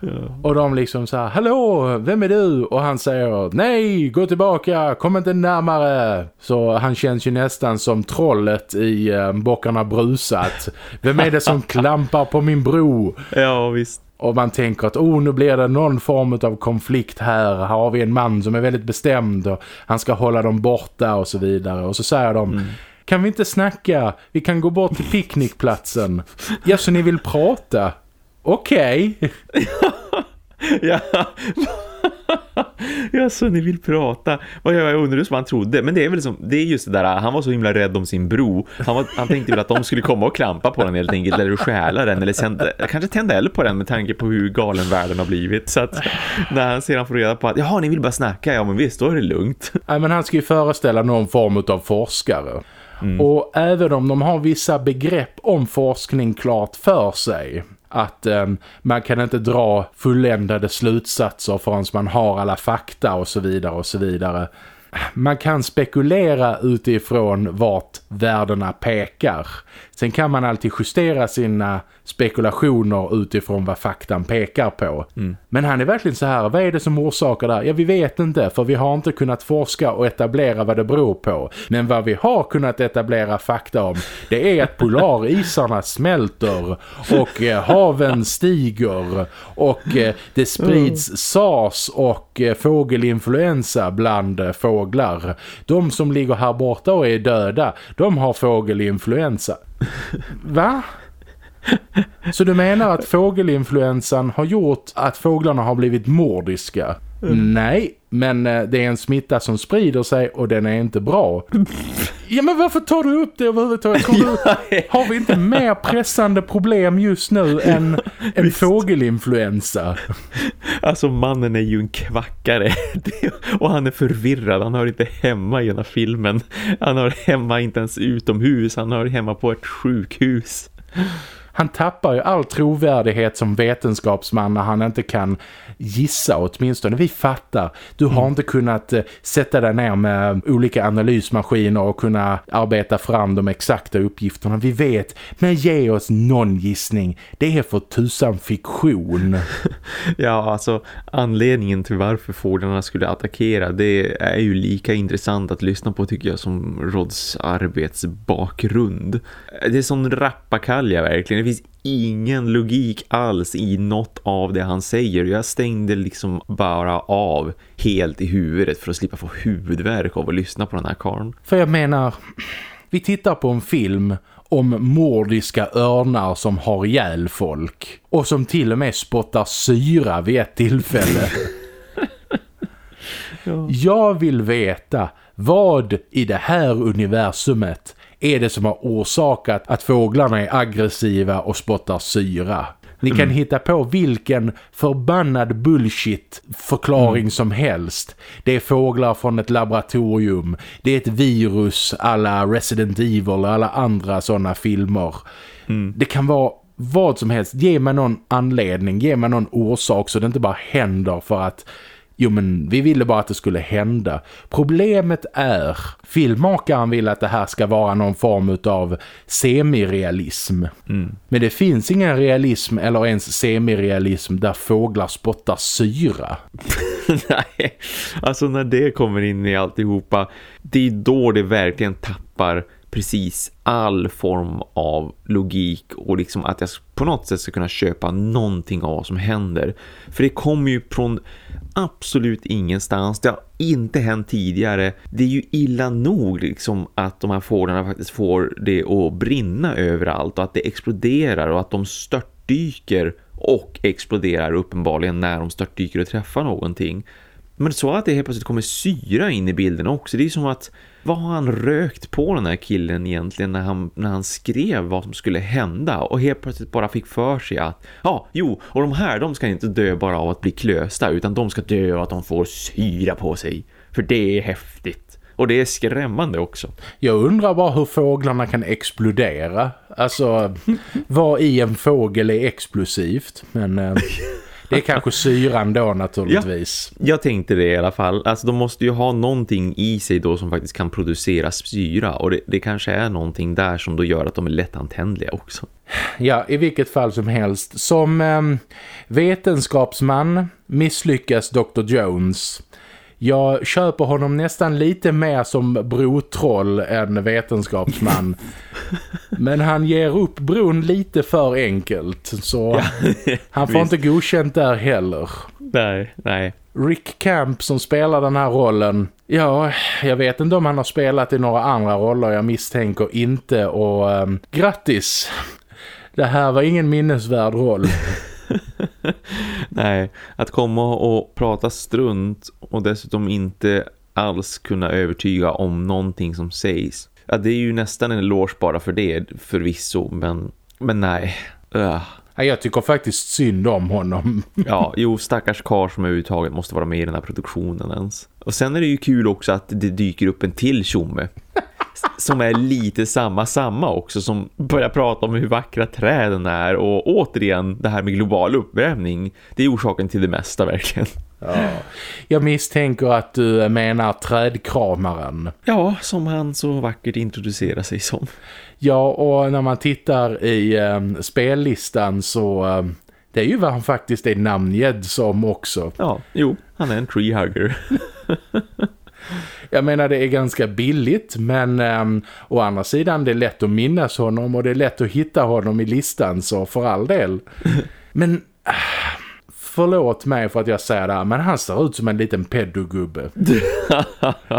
Ja. Och de liksom så här, hallå, vem är du? Och han säger, nej, gå tillbaka, kom inte närmare. Så han känns ju nästan som trollet i eh, Bockarna brusat. Vem är det som klampar på min bro? Ja, visst. Och man tänker att oh, nu blir det någon form av konflikt här. Här har vi en man som är väldigt bestämd och han ska hålla dem borta och så vidare. Och så säger de, mm. kan vi inte snacka? Vi kan gå bort till picknickplatsen. Ja, så ni vill prata? Okej. Okay. ja, ja, så ni vill prata. Vad jag undrar vad han trodde. Men det är väl som, det är just det där, han var så himla rädd om sin bro. Han, var, han tänkte väl att de skulle komma och klampa på den helt enkelt. Eller stjäla den. Eller sända, kanske tända eld på den med tanke på hur galen världen har blivit. Så att när han sedan får reda på att, jaha ni vill bara snacka. Ja men visst, då är det lugnt. Nej men han ska ju föreställa någon form av forskare. Mm. Och även om de har vissa begrepp om forskning klart för sig att eh, man kan inte dra fulländade slutsatser förrän man har alla fakta och så vidare och så vidare. Man kan spekulera utifrån vart värdena pekar. Sen kan man alltid justera sina spekulationer utifrån vad faktan pekar på. Mm. Men han är verkligen så här, vad är det som orsakar det? Ja, vi vet inte för vi har inte kunnat forska och etablera vad det beror på. Men vad vi har kunnat etablera fakta om, det är att polarisarna smälter och eh, haven stiger och eh, det sprids mm. sars och eh, fågelinfluensa bland eh, fåglar. De som ligger här borta och är döda, de har fågelinfluensa. Va? Så du menar att fågelinfluensan har gjort att fåglarna har blivit mordiska? Mm. Nej, men eh, det är en smitta som sprider sig och den är inte bra. Ja, men varför tar du upp det överhuvudtaget? Du, har vi inte mer pressande problem just nu än en fågelinfluensa? Alltså mannen är ju en kvackare och han är förvirrad. Han hör inte hemma i den här filmen. Han hör hemma inte ens utomhus. Han hör hemma på ett sjukhus han tappar ju all trovärdighet som vetenskapsman när han inte kan gissa åtminstone. Vi fattar. Du har mm. inte kunnat eh, sätta dig ner med olika analysmaskiner och kunna arbeta fram de exakta uppgifterna. Vi vet. Men ge oss någon gissning. Det är för tusan fiktion. ja, alltså anledningen till varför fåglarna skulle attackera det är ju lika intressant att lyssna på tycker jag som Rods arbetsbakgrund. Det är sån rappakalja verkligen ingen logik alls i något av det han säger. Jag stängde liksom bara av helt i huvudet för att slippa få huvudvärk av att lyssna på den här karn. För jag menar, vi tittar på en film om mordiska örnar som har ihjäl folk och som till och med spottar syra vid ett tillfälle. ja. Jag vill veta vad i det här universumet är det som har orsakat att fåglarna är aggressiva och spottar syra. Ni kan mm. hitta på vilken förbannad bullshit förklaring mm. som helst. Det är fåglar från ett laboratorium. Det är ett virus alla Resident Evil och alla andra sådana filmer. Mm. Det kan vara vad som helst. Ge mig någon anledning, ge mig någon orsak så det inte bara händer för att Jo men vi ville bara att det skulle hända. Problemet är, filmmakaren vill att det här ska vara någon form av semirealism. Mm. Men det finns ingen realism eller ens semirealism där fåglar spottar syra. Nej, alltså när det kommer in i alltihopa, det är då det verkligen tappar precis all form av logik och liksom att jag på något sätt ska kunna köpa någonting av vad som händer. För det kommer ju från absolut ingenstans. Det har inte hänt tidigare. Det är ju illa nog liksom att de här fåglarna faktiskt får det att brinna överallt och att det exploderar och att de störtdyker och exploderar uppenbarligen när de störtdyker och träffar någonting. Men så att det helt plötsligt kommer syra in i bilden också. Det är som att vad har han rökt på den här killen egentligen när han, när han skrev vad som skulle hända och helt plötsligt bara fick för sig att ja, jo, och de här de ska inte dö bara av att bli klösta utan de ska dö av att de får syra på sig. För det är häftigt. Och det är skrämmande också. Jag undrar bara hur fåglarna kan explodera. Alltså, vad i en fågel är explosivt. Men... Eh... Det är kanske syran då naturligtvis. Ja, jag tänkte det i alla fall. Alltså de måste ju ha någonting i sig då som faktiskt kan producera syra. Och det, det kanske är någonting där som då gör att de är lättantändliga också. Ja, i vilket fall som helst. Som eh, vetenskapsman misslyckas Dr. Jones jag köper honom nästan lite mer som brotroll än vetenskapsman. Men han ger upp bron lite för enkelt. Så ja, han får inte godkänt där heller. Nej, nej. Rick Camp som spelar den här rollen. Ja, jag vet inte om han har spelat i några andra roller. Jag misstänker inte. Och um, grattis! Det här var ingen minnesvärd roll. Nej, att komma och prata strunt och dessutom inte alls kunna övertyga om någonting som sägs. Ja, det är ju nästan en eloge bara för det, förvisso, men, men nej. Uh. Jag tycker faktiskt synd om honom. ja, jo, stackars kar som överhuvudtaget måste vara med i den här produktionen ens. Och sen är det ju kul också att det dyker upp en till tjomme som är lite samma samma också som börjar prata om hur vackra träden är och återigen det här med global uppvärmning det är orsaken till det mesta verkligen. Ja. Jag misstänker att du menar trädkramaren. Ja, som han så vackert introducerar sig som. Ja, och när man tittar i um, spellistan så um, det är ju vad han faktiskt är namngedd som också. Ja, jo, han är en treehugger. Jag menar det är ganska billigt men um, å andra sidan det är lätt att minnas honom och det är lätt att hitta honom i listan så för all del. Men uh, förlåt mig för att jag säger det här, men han ser ut som en liten pedogubbe.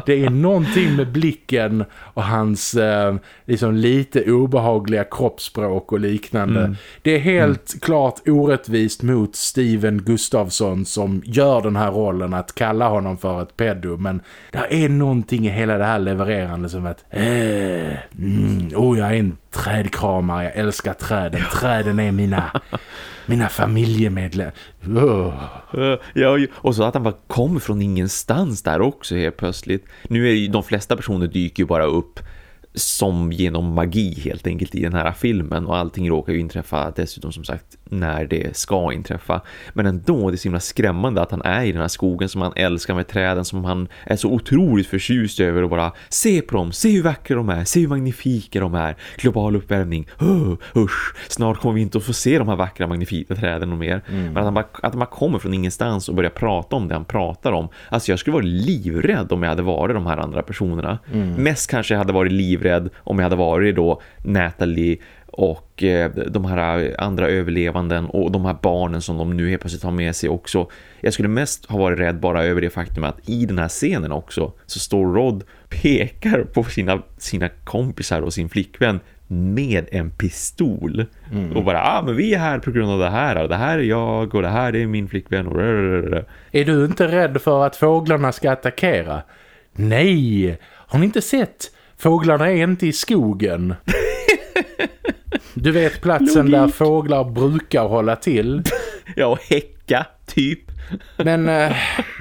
det är någonting med blicken och hans eh, liksom lite obehagliga kroppsspråk och liknande. Mm. Det är helt mm. klart orättvist mot Steven Gustafsson som gör den här rollen att kalla honom för ett pedo. Men det är någonting i hela det här levererande som att eh, mm, oh, jag är en trädkramare, jag älskar träden. Träden är mina mina familjemedlemmar. Oh. Ja, och så att han bara kom från ingenstans där också helt plötsligt. Nu är ju de flesta personer dyker ju bara upp som genom magi helt enkelt i den här filmen och allting råkar ju inträffa dessutom som sagt när det ska inträffa. Men ändå, det är så himla skrämmande att han är i den här skogen som han älskar med träden som han är så otroligt förtjust över och bara se på dem, se hur vackra de är, se hur magnifika de är. Global uppvärmning, oh, usch, snart kommer vi inte att få se de här vackra magnifika träden och mer. Mm. Men att han, bara, att han bara kommer från ingenstans och börjar prata om det han pratar om. Alltså jag skulle vara livrädd om jag hade varit de här andra personerna. Mm. Mest kanske jag hade varit livrädd om jag hade varit då Natalie och eh, de här andra överlevanden och de här barnen som de nu helt plötsligt har med sig också. Jag skulle mest ha varit rädd bara över det faktum att i den här scenen också så står Rod pekar på sina, sina kompisar och sin flickvän med en pistol mm. och bara, ah men vi är här på grund av det här och det här är jag och det här är min flickvän och Är du inte rädd för att fåglarna ska attackera? Nej, har ni inte sett? Fåglarna är inte i skogen. Du vet platsen Logik. där fåglar brukar hålla till. Ja, och häcka, typ. Men eh,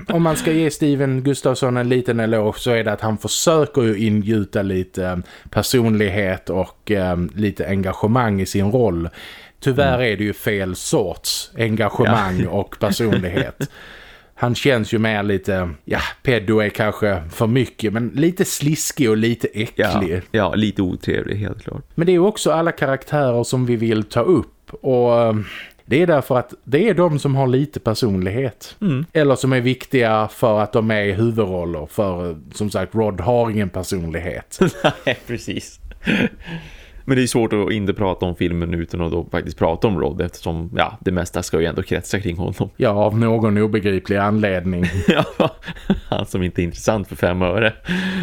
om man ska ge Steven Gustafsson en liten eloge så är det att han försöker ju ingjuta lite eh, personlighet och eh, lite engagemang i sin roll. Tyvärr mm. är det ju fel sorts engagemang ja. och personlighet. Han känns ju mer lite, ja, pedo är kanske för mycket, men lite sliskig och lite äcklig. Ja, ja lite otrevlig, helt klart. Men det är också alla karaktärer som vi vill ta upp och eh, det är därför att det är de som har lite personlighet. Mm. Eller som är viktiga för att de är i huvudroller. För som sagt, Rod har ingen personlighet. Nej, precis. Men det är svårt att inte prata om filmen utan att då faktiskt prata om Rod eftersom ja, det mesta ska ju ändå kretsa kring honom. Ja, av någon obegriplig anledning. ja, han som inte är intressant för fem öre.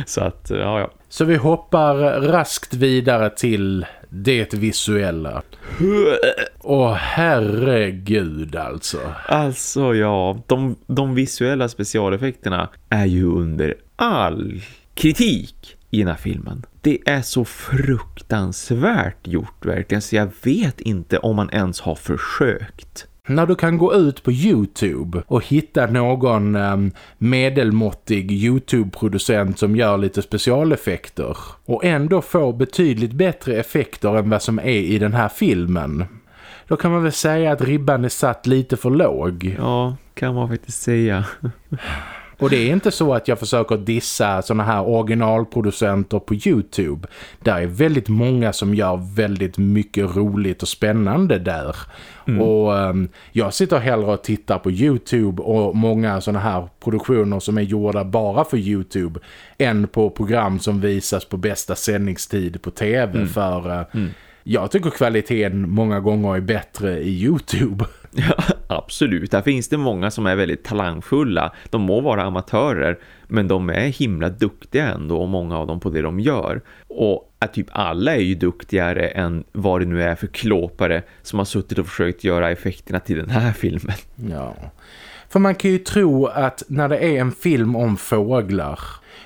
Så att, ja, ja. Så vi hoppar raskt vidare till det visuella. Åh herregud alltså. Alltså ja, de, de visuella specialeffekterna är ju under all kritik i den här filmen. Det är så fruktansvärt gjort verkligen så jag vet inte om man ens har försökt. När du kan gå ut på Youtube och hitta någon um, medelmåttig Youtube-producent som gör lite specialeffekter och ändå få betydligt bättre effekter än vad som är i den här filmen. Då kan man väl säga att ribban är satt lite för låg. Ja, kan man faktiskt säga. Och det är inte så att jag försöker dissa såna här originalproducenter på Youtube. Där är väldigt många som gör väldigt mycket roligt och spännande där. Mm. Och um, jag sitter hellre och tittar på Youtube och många såna här produktioner som är gjorda bara för Youtube än på program som visas på bästa sändningstid på tv mm. för uh, mm. jag tycker kvaliteten många gånger är bättre i Youtube. Ja, absolut. Där finns det många som är väldigt talangfulla. De må vara amatörer, men de är himla duktiga ändå och många av dem på det de gör. Och att typ alla är ju duktigare än vad det nu är för klåpare som har suttit och försökt göra effekterna till den här filmen. Ja, för man kan ju tro att när det är en film om fåglar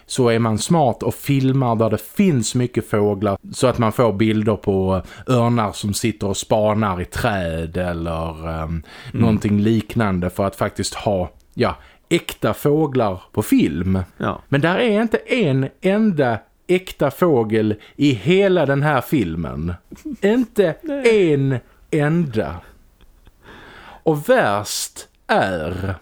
så är man smart och filmar där det finns mycket fåglar så att man får bilder på örnar som sitter och spanar i träd eller um, mm. någonting liknande för att faktiskt ha ja, äkta fåglar på film. Ja. Men där är inte en enda äkta fågel i hela den här filmen. inte en enda. Och värst är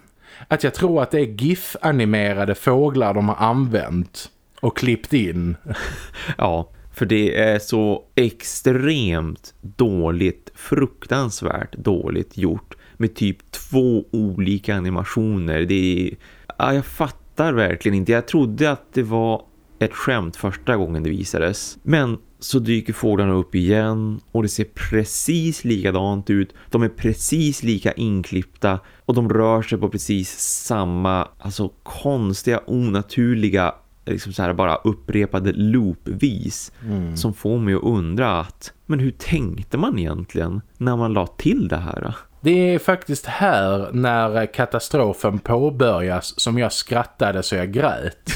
att jag tror att det är GIF-animerade fåglar de har använt och klippt in. Ja, för det är så extremt dåligt, fruktansvärt dåligt gjort med typ två olika animationer. Det är, ja, jag fattar verkligen inte. Jag trodde att det var ett skämt första gången det visades. Men så dyker fåglarna upp igen och det ser precis likadant ut. De är precis lika inklippta och de rör sig på precis samma alltså konstiga, onaturliga liksom så här bara upprepade loopvis mm. som får mig att undra att men hur tänkte man egentligen när man la till det här? Det är faktiskt här när katastrofen påbörjas som jag skrattade så jag grät.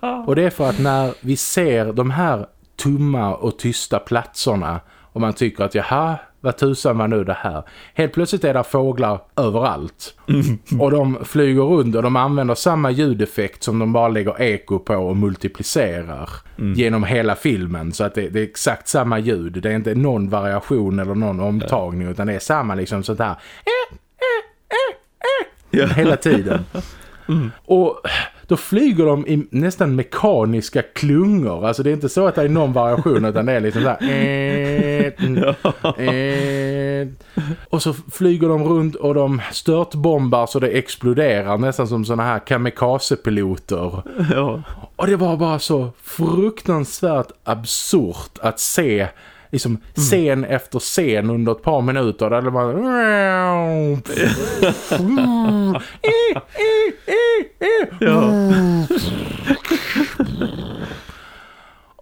och det är för att när vi ser de här tumma och tysta platserna och man tycker att jaha, vad tusan var nu det här? Helt plötsligt är det fåglar överallt. Mm. Och de flyger runt och de använder samma ljudeffekt som de bara lägger eko på och multiplicerar mm. genom hela filmen. Så att det, det, är exakt samma ljud. Det är inte någon variation eller någon omtagning utan det är samma liksom sånt här. Ja. Hela tiden. Mm. Och då flyger de i nästan mekaniska klungor. Alltså det är inte så att det är någon variation utan det är liksom där. och så flyger de runt och de störtbombar så det exploderar nästan som såna här kamikazepiloter. Ja. Och det var bara så fruktansvärt absurt att se liksom mm. scen efter scen under ett par minuter där det bara.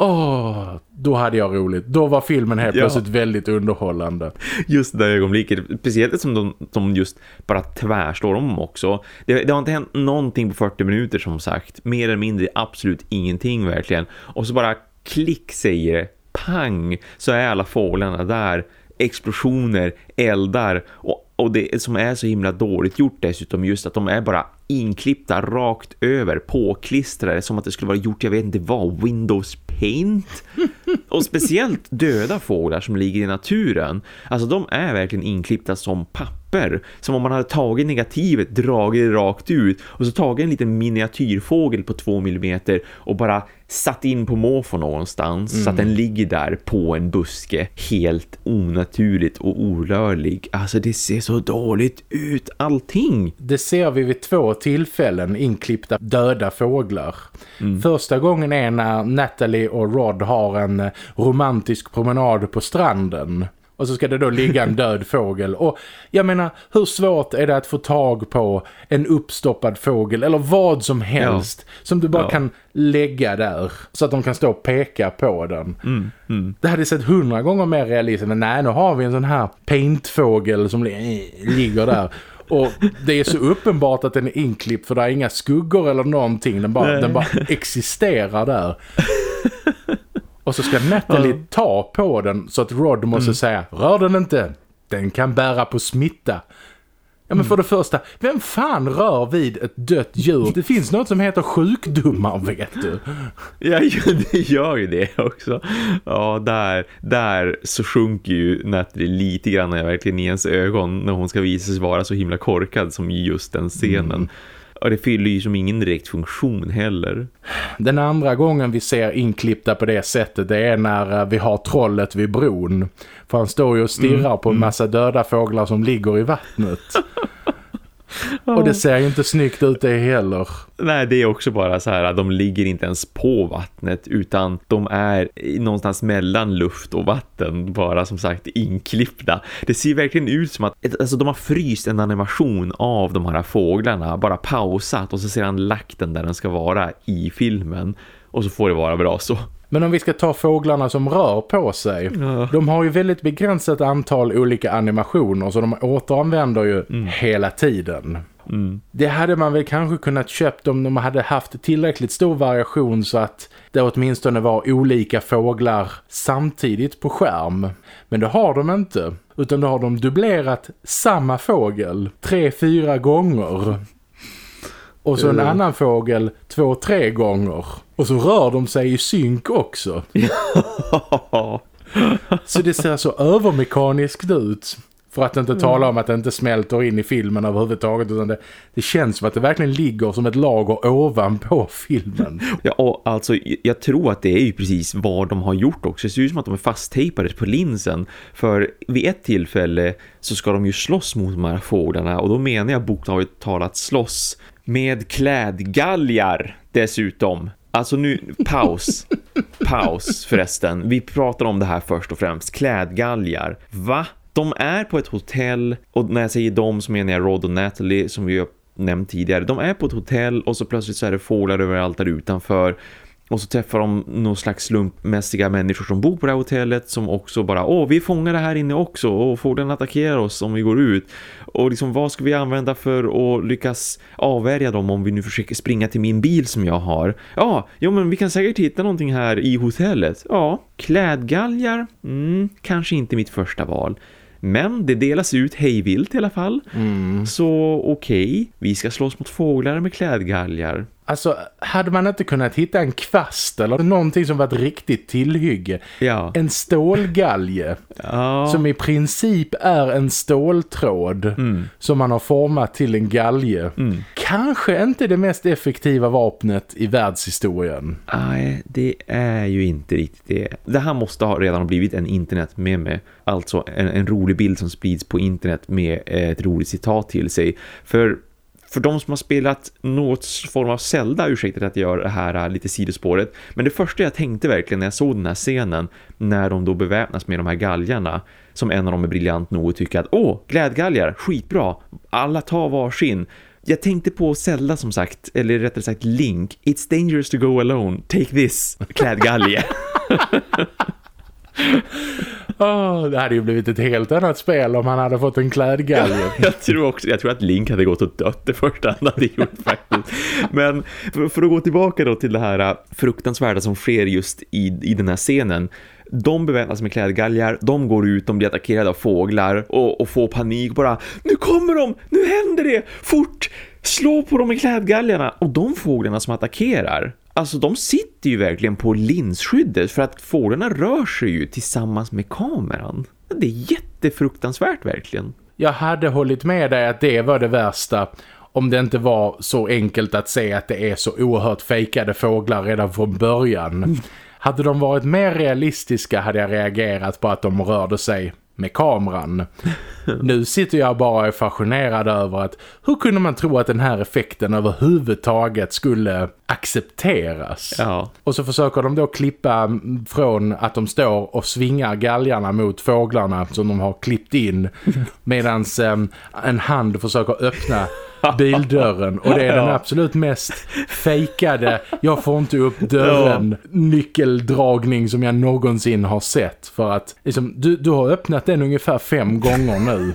Åh, då hade jag roligt. Då var filmen helt ja. plötsligt väldigt underhållande. Just det ögonblicket. Speciellt som de, de just bara tvärslår om också. Det, det, har inte hänt någonting på 40 minuter som sagt. Mer eller mindre absolut ingenting verkligen. Och så bara klick säger pang så är alla fåglarna där. Explosioner, eldar och och det som är så himla dåligt gjort dessutom just att de är bara inklippta rakt över, påklistrade som att det skulle vara gjort, jag vet inte vad, Windows Paint. Och speciellt döda fåglar som ligger i naturen. Alltså de är verkligen inklippta som papper papper som om man hade tagit negativet, dragit det rakt ut och så tagit en liten miniatyrfågel på två millimeter och bara satt in på måfå någonstans mm. så att den ligger där på en buske helt onaturligt och orörlig. Alltså det ser så dåligt ut, allting. Det ser vi vid två tillfällen inklippta döda fåglar. Mm. Första gången är när Natalie och Rod har en romantisk promenad på stranden. Och så ska det då ligga en död fågel. Och jag menar, hur svårt är det att få tag på en uppstoppad fågel eller vad som helst ja. som du bara ja. kan lägga där så att de kan stå och peka på den. Mm, mm. Det hade sett hundra gånger mer realistiskt men nej, nu har vi en sån här paintfågel som ligger där. Och det är så uppenbart att den är inklippt för det är inga skuggor eller någonting. Den bara, den bara existerar där. Och så ska Natalie ta på den så att Rod måste mm. säga Rör den inte, den kan bära på smitta. Ja men för det första, vem fan rör vid ett dött djur? Det finns något som heter sjukdomar, vet du. Ja, det gör ju det också. Ja, där, där så sjunker ju Natalie lite grann verkligen i ens ögon när hon ska visa sig vara så himla korkad som just den scenen. Mm. Och det fyller ju som ingen direkt funktion heller. Den andra gången vi ser inklippta på det sättet det är när eh, vi har trollet vid bron. För han står ju och stirrar mm, på en mm. massa döda fåglar som ligger i vattnet. Och det ser ju inte snyggt ut det heller. Nej, det är också bara så här att de ligger inte ens på vattnet utan de är någonstans mellan luft och vatten bara som sagt inklippta. Det ser verkligen ut som att alltså, de har fryst en animation av de här fåglarna, bara pausat och så ser han lagt den där den ska vara i filmen och så får det vara bra så. Men om vi ska ta fåglarna som rör på sig. Ja. De har ju väldigt begränsat antal olika animationer så de återanvänder ju mm. hela tiden. Mm. Det hade man väl kanske kunnat köpt om de hade haft tillräckligt stor variation så att det åtminstone var olika fåglar samtidigt på skärm. Men det har de inte. Utan då har de dubblerat samma fågel tre, fyra gånger. Och så en uh. annan fågel två, tre gånger. Och så rör de sig i synk också. så det ser så övermekaniskt ut. För att inte tala mm. om att det inte smälter in i filmen överhuvudtaget utan det, det känns som att det verkligen ligger som ett lager ovanpå filmen. Ja, och alltså jag tror att det är ju precis vad de har gjort också. Det ser ut som att de är fasttejpade på linsen. För vid ett tillfälle så ska de ju slåss mot de här fåglarna och då menar jag bokstavligt talat slåss med klädgalgar dessutom. Alltså nu, paus. paus förresten. Vi pratar om det här först och främst. Klädgalgar. Va? De är på ett hotell och när jag säger de så menar jag Rod och Natalie som vi har nämnt tidigare. De är på ett hotell och så plötsligt så är det fåglar överallt där utanför. Och så träffar de någon slags slumpmässiga människor som bor på det här hotellet som också bara, åh vi fångar det här inne också och får den attackera oss om vi går ut. Och liksom vad ska vi använda för att lyckas avvärja dem om vi nu försöker springa till min bil som jag har? Ja, jo men vi kan säkert hitta någonting här i hotellet. Ja, klädgalgar? Mm, kanske inte mitt första val. Men det delas ut hejvilt i alla fall. Mm. Så okej, okay, vi ska slåss mot fåglar med klädgalgar. Alltså, hade man inte kunnat hitta en kvast eller någonting som var ett riktigt tillhygge? Ja. En stålgalge ja. som i princip är en ståltråd mm. som man har format till en galge. Mm. Kanske inte det mest effektiva vapnet i världshistorien. Nej, det är ju inte riktigt det. Det här måste ha redan blivit en internet med mig. Alltså en, en rolig bild som sprids på internet med ett roligt citat till sig. För för de som har spelat något form av Zelda, ursäkta att jag gör det här äh, lite sidospåret. Men det första jag tänkte verkligen när jag såg den här scenen, när de då beväpnas med de här galgarna, som en av dem är briljant nog och tycker att åh, glädgalgar, skitbra, alla tar varsin. Jag tänkte på Zelda som sagt, eller rättare sagt Link, It's dangerous to go alone, take this, klädgalge. Oh, det hade ju blivit ett helt annat spel om han hade fått en klädgalge. jag tror också, jag tror att Link hade gått och dött det första han hade gjort faktiskt. Men för, för, att gå tillbaka då till det här äh, fruktansvärda som sker just i, i den här scenen. De beväpnas med klädgalgar, de går ut, de blir attackerade av fåglar och, och får panik bara, nu kommer de, nu händer det, fort, slå på dem med klädgalgarna. Och de fåglarna som attackerar, alltså de sitter ju verkligen på linsskyddet för att fåglarna rör sig ju tillsammans med kameran. Det är jätte jättefruktansvärt verkligen. Jag hade hållit med dig att det var det värsta om det inte var så enkelt att se att det är så oerhört fejkade fåglar redan från början. Hade de varit mer realistiska hade jag reagerat på att de rörde sig med kameran. Nu sitter jag bara och är fascinerad över att hur kunde man tro att den här effekten överhuvudtaget skulle accepteras? Ja. Och så försöker de då klippa från att de står och svingar galgarna mot fåglarna som de har klippt in medan eh, en hand försöker öppna bildörren och det är den absolut mest fejkade jag får inte upp dörren nyckeldragning som jag någonsin har sett för att liksom, du, du har öppnat den ungefär fem gånger nu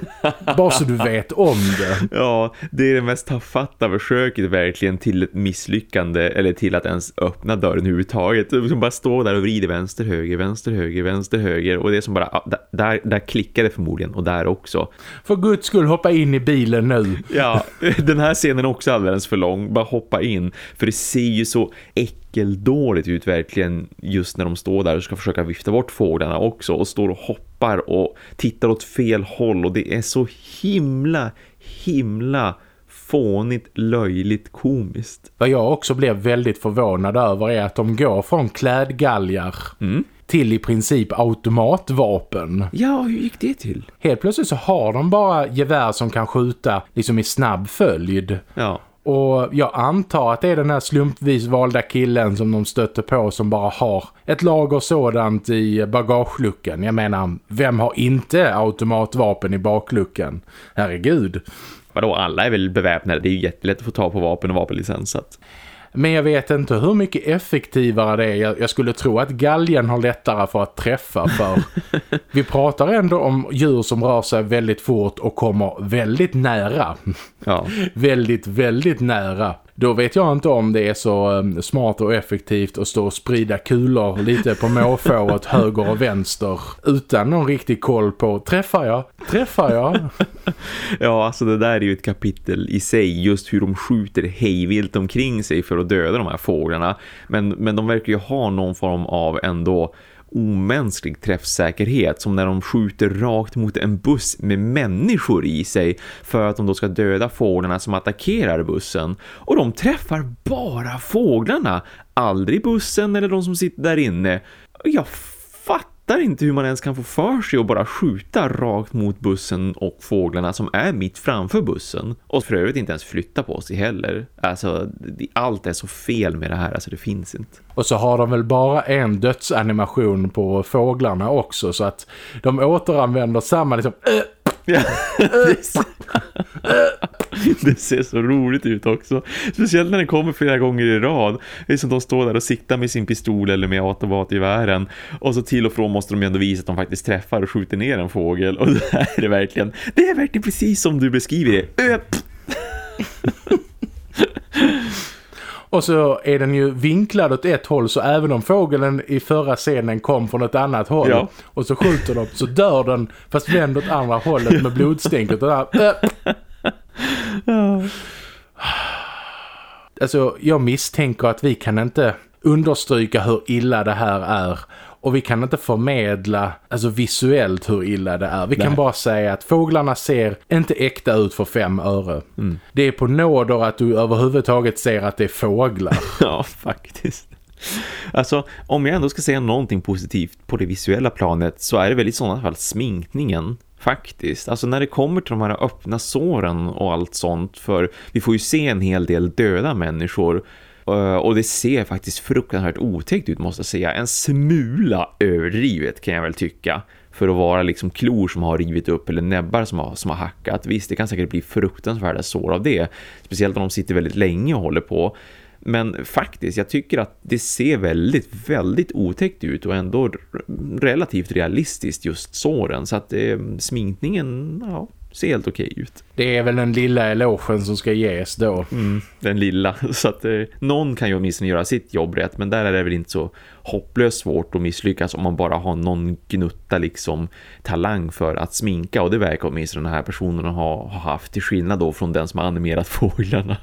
bara så du vet om det. Ja, det är det mest tafatta försöket verkligen till ett misslyckande eller till att ens öppna dörren överhuvudtaget. Som bara står där och vrider vänster, höger, vänster, höger, vänster, höger och det är som bara, där, där klickar det förmodligen och där också. För guds skull hoppa in i bilen nu. Ja, den här scenen är också alldeles för lång. Bara hoppa in. För det ser ju så äckeldåligt ut verkligen just när de står där och ska försöka vifta bort fåglarna också. Och står och hoppar och tittar åt fel håll. Och det är så himla, himla fånigt, löjligt, komiskt. Vad jag också blev väldigt förvånad över är att de går från klädgalgar mm. till i princip automatvapen. Ja, hur gick det till? Helt plötsligt så har de bara gevär som kan skjuta liksom i snabb följd. Ja. Och jag antar att det är den här slumpvis valda killen som de stötte på som bara har ett lager sådant i bagageluckan. Jag menar, vem har inte automatvapen i bakluckan? Herregud. Vadå, alla är väl beväpnade? Det är ju jättelätt att få ta på vapen och vapenlicens. Att... Men jag vet inte hur mycket effektivare det är. Jag, jag skulle tro att galgen har lättare för att träffa för vi pratar ändå om djur som rör sig väldigt fort och kommer väldigt nära. Ja. väldigt, väldigt nära. Då vet jag inte om det är så um, smart och effektivt att stå och sprida kulor lite på måfå åt höger och vänster utan någon riktig koll på träffar jag, träffar jag. ja, alltså det där är ju ett kapitel i sig just hur de skjuter hejvilt omkring sig för att döda de här fåglarna. Men, men de verkar ju ha någon form av ändå omänsklig träffsäkerhet som när de skjuter rakt mot en buss med människor i sig för att de då ska döda fåglarna som attackerar bussen. Och de träffar bara fåglarna, aldrig bussen eller de som sitter där inne. Jag fattar inte hur man ens kan få för sig att bara skjuta rakt mot bussen och fåglarna som är mitt framför bussen. Och för övrigt inte ens flytta på sig heller. Alltså, allt är så fel med det här, alltså det finns inte. Och så har de väl bara en dödsanimation på fåglarna också så att de återanvänder samma liksom... Äh, det ser så roligt ut också. Speciellt när den kommer flera gånger i rad. Det är som de står där och siktar med sin pistol eller med automatgevären. Och så till och från måste de ju ändå visa att de faktiskt träffar och skjuter ner en fågel. Och det här är verkligen, det är verkligen precis som du beskriver det. Och så är den ju vinklad åt ett håll så även om fågeln i förra scenen kom från ett annat håll ja. och så skjuter de så dör den fast vänder åt andra hållet med blodstänket och där. Alltså jag misstänker att vi kan inte understryka hur illa det här är och vi kan inte förmedla alltså visuellt hur illa det är. Vi Nej. kan bara säga att fåglarna ser inte äkta ut för fem öre. Mm. Det är på nåder att du överhuvudtaget ser att det är fåglar. ja, faktiskt. Alltså, om jag ändå ska säga någonting positivt på det visuella planet så är det väl i sådana fall sminkningen. Faktiskt. Alltså när det kommer till de här öppna såren och allt sånt. För vi får ju se en hel del döda människor. Eh, och det ser faktiskt fruktansvärt otäckt ut måste jag säga. En smula överdrivet kan jag väl tycka. För att vara liksom klor som har rivit upp eller näbbar som har, som har hackat. Visst, det kan säkert bli fruktansvärda sår av det. Speciellt om de sitter väldigt länge och håller på. Men faktiskt, jag tycker att det ser väldigt, väldigt otäckt ut och ändå relativt realistiskt just såren. Så att eh, sminkningen, ja, ser helt okej ut. Det är väl den lilla elogen som ska ges då. Mm, den lilla. Så att eh, någon kan ju åtminstone göra sitt jobb rätt. Men där är det väl inte så hopplöst svårt att misslyckas om man bara har någon gnutta liksom talang för att sminka. Och det verkar åtminstone den här personen ha, ha haft till skillnad då från den som har animerat fåglarna.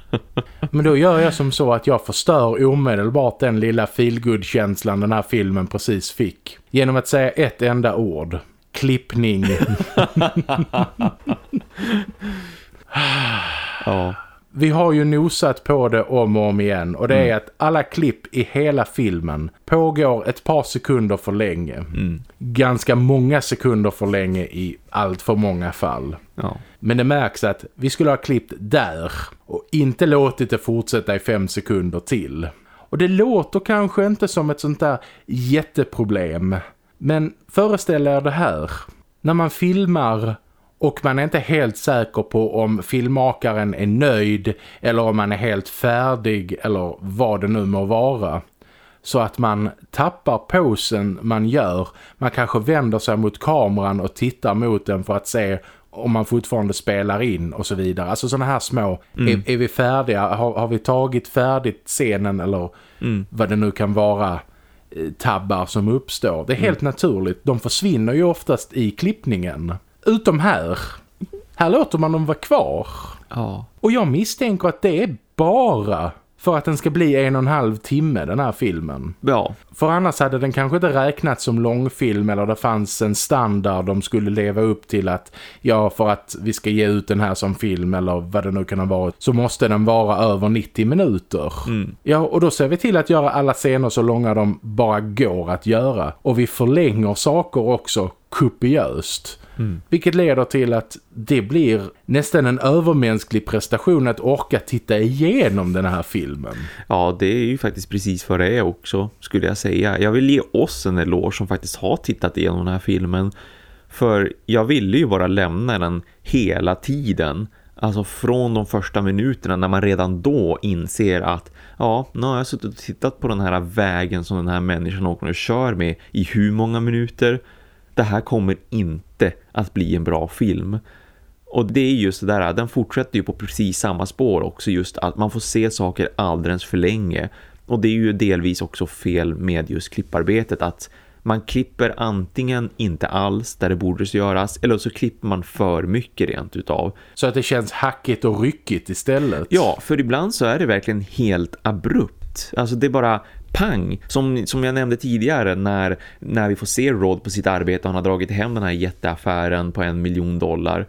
men då gör jag som så att jag förstör omedelbart den lilla feelgood-känslan den här filmen precis fick. Genom att säga ett enda ord. Klippning. Ja. Vi har ju nosat på det om och om igen och det är Mm. att alla klipp i hela filmen pågår ett par sekunder för länge. Mm. Ganska många sekunder för länge i allt för många fall. Ja. Men det märks att vi skulle ha klippt där och inte låtit det fortsätta i fem sekunder till. Och det låter kanske inte som ett sånt där jätteproblem. Men föreställ er det här. När man filmar och man är inte helt säker på om filmmakaren är nöjd eller om man är helt färdig eller vad det nu må vara. Så att man tappar posen man gör. Man kanske vänder sig mot kameran och tittar mot den för att se om man fortfarande spelar in och så vidare. Alltså sådana här små, är, är vi färdiga? Har, har vi tagit färdigt scenen eller vad det nu kan vara tabbar som uppstår. Det är helt naturligt. De försvinner ju oftast i klippningen. Utom här. Här låter man dem vara kvar. Ja. Och jag misstänker att det är bara för att den ska bli en och en halv timme den här filmen. Ja. För annars hade den kanske inte räknats som långfilm eller det fanns en standard de skulle leva upp till att ja för att vi ska ge ut den här som film eller vad det nu kan ha varit så måste den vara över 90 minuter. Ja och då ser vi till att göra alla scener så långa de bara går att göra och vi förlänger saker också kopiöst. Vilket leder till att det blir nästan en övermänsklig prestation att orka titta igenom den här filmen. Ja, det är ju faktiskt precis vad det är också, skulle jag säga. Jag vill ge oss en eloge som faktiskt har tittat igenom den här filmen. För jag ville ju bara lämna den hela tiden. Alltså från de första minuterna när man redan då inser att ja, nu har jag suttit och tittat på den här vägen som den här människan åker och kör med i hur många minuter. Det här kommer inte att bli en bra film. Och det är just det där, den fortsätter ju på precis samma spår också just att man får se saker alldeles för länge. Och det är ju delvis också fel med just klipparbetet att man klipper antingen inte alls där det borde göras eller så klipper man för mycket rent utav. Så att det känns hackigt och ryckigt istället. Ja, för ibland så är det verkligen helt abrupt. Alltså det är bara pang. Som, som jag nämnde tidigare när, när vi får se Rod på sitt arbete. Han har dragit hem den här jätteaffären på en miljon dollar.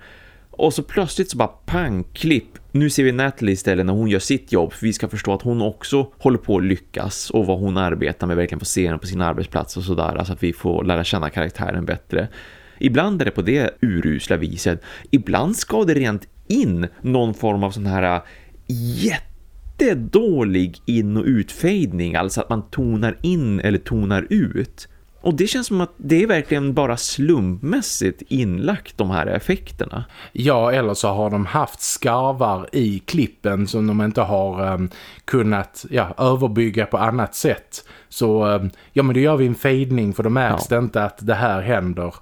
Och så plötsligt så bara pang, klipp. Nu ser vi Natalie istället när hon gör sitt jobb. För vi ska förstå att hon också håller på att lyckas. Och vad hon arbetar med verkligen på scenen på sin arbetsplats och sådär. Alltså att vi får lära känna karaktären bättre. Ibland är det på det urusla viset. Ibland ska det rent in någon form av sån här jätte jättedålig in- och utfejdning. Alltså att man tonar in eller tonar ut. Och det känns som att det är verkligen bara slumpmässigt inlagt de här effekterna. Ja, eller så har de haft skarvar i klippen som de inte har um, kunnat ja, överbygga på annat sätt. Så um, ja, men då gör vi en fejdning för då märks Ja. det inte att det här händer.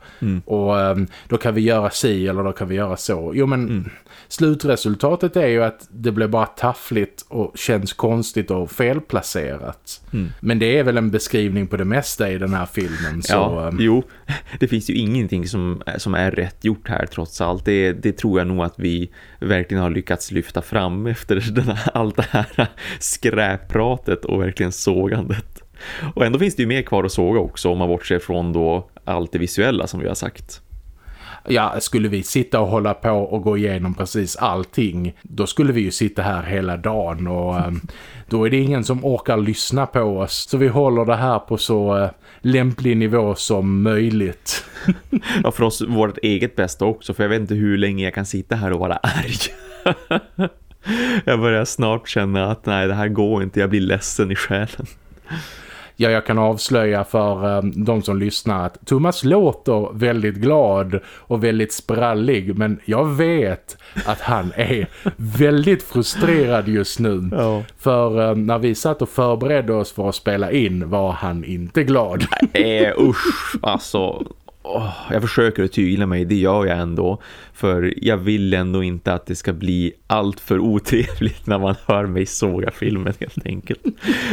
Och um, då kan vi göra si eller då kan vi göra så. Jo, men slutresultatet är ju att det blir bara taffligt och känns konstigt och felplacerat. Men det är väl en beskrivning på det mesta i den här filmen. Så, ja, um, jo. Det finns ju ingenting som, som är rätt gjort här trots allt. Det, det tror jag nog att vi verkligen har lyckats lyfta fram efter den här, allt det här skräppratet och verkligen sågandet. Och ändå finns det ju mer kvar att såga också om man bortser från då allt det visuella som vi har sagt. Ja, skulle vi sitta och hålla på och gå igenom precis allting, då skulle vi ju sitta här hela dagen och ehm, då är det ingen som orkar lyssna på oss. Så vi håller det här på så eh, lämplig nivå som möjligt. Ja, för oss vårt eget bästa också, för jag vet inte hur länge jag kan sitta här och vara arg. jag börjar snart känna att nej, det här går inte, jag blir ledsen i själen. Ja, jag kan avslöja för eh, de som lyssnar att Thomas låter väldigt glad och väldigt sprallig, men jag vet att han är väldigt frustrerad just nu. Ja. För eh, när vi satt och förberedde oss för att spela in var han inte glad. Eh, usch, alltså åh, jag försöker att tygla mig, det gör jag ändå för jag vill ändå inte att det ska bli allt för otrevligt när man hör mig såga filmen helt enkelt.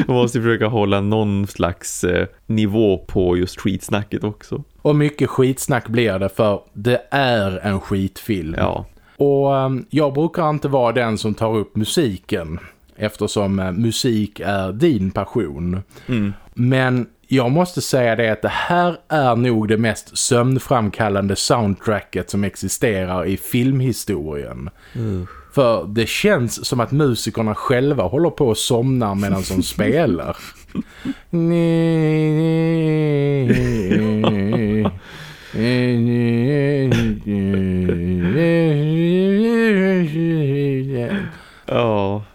Man måste försöka hålla någon slags eh, nivå på just skitsnacket också. Och mycket skitsnack blir det för det är en skitfilm. Ja, Och um, jag brukar inte vara den som tar upp musiken eftersom uh, musik är din passion. Mm. Men jag måste säga det att det här är nog det mest sömnframkallande soundtracket som existerar i filmhistorien. Mm. För det känns som att musikerna själva håller på att somna medan de spelar.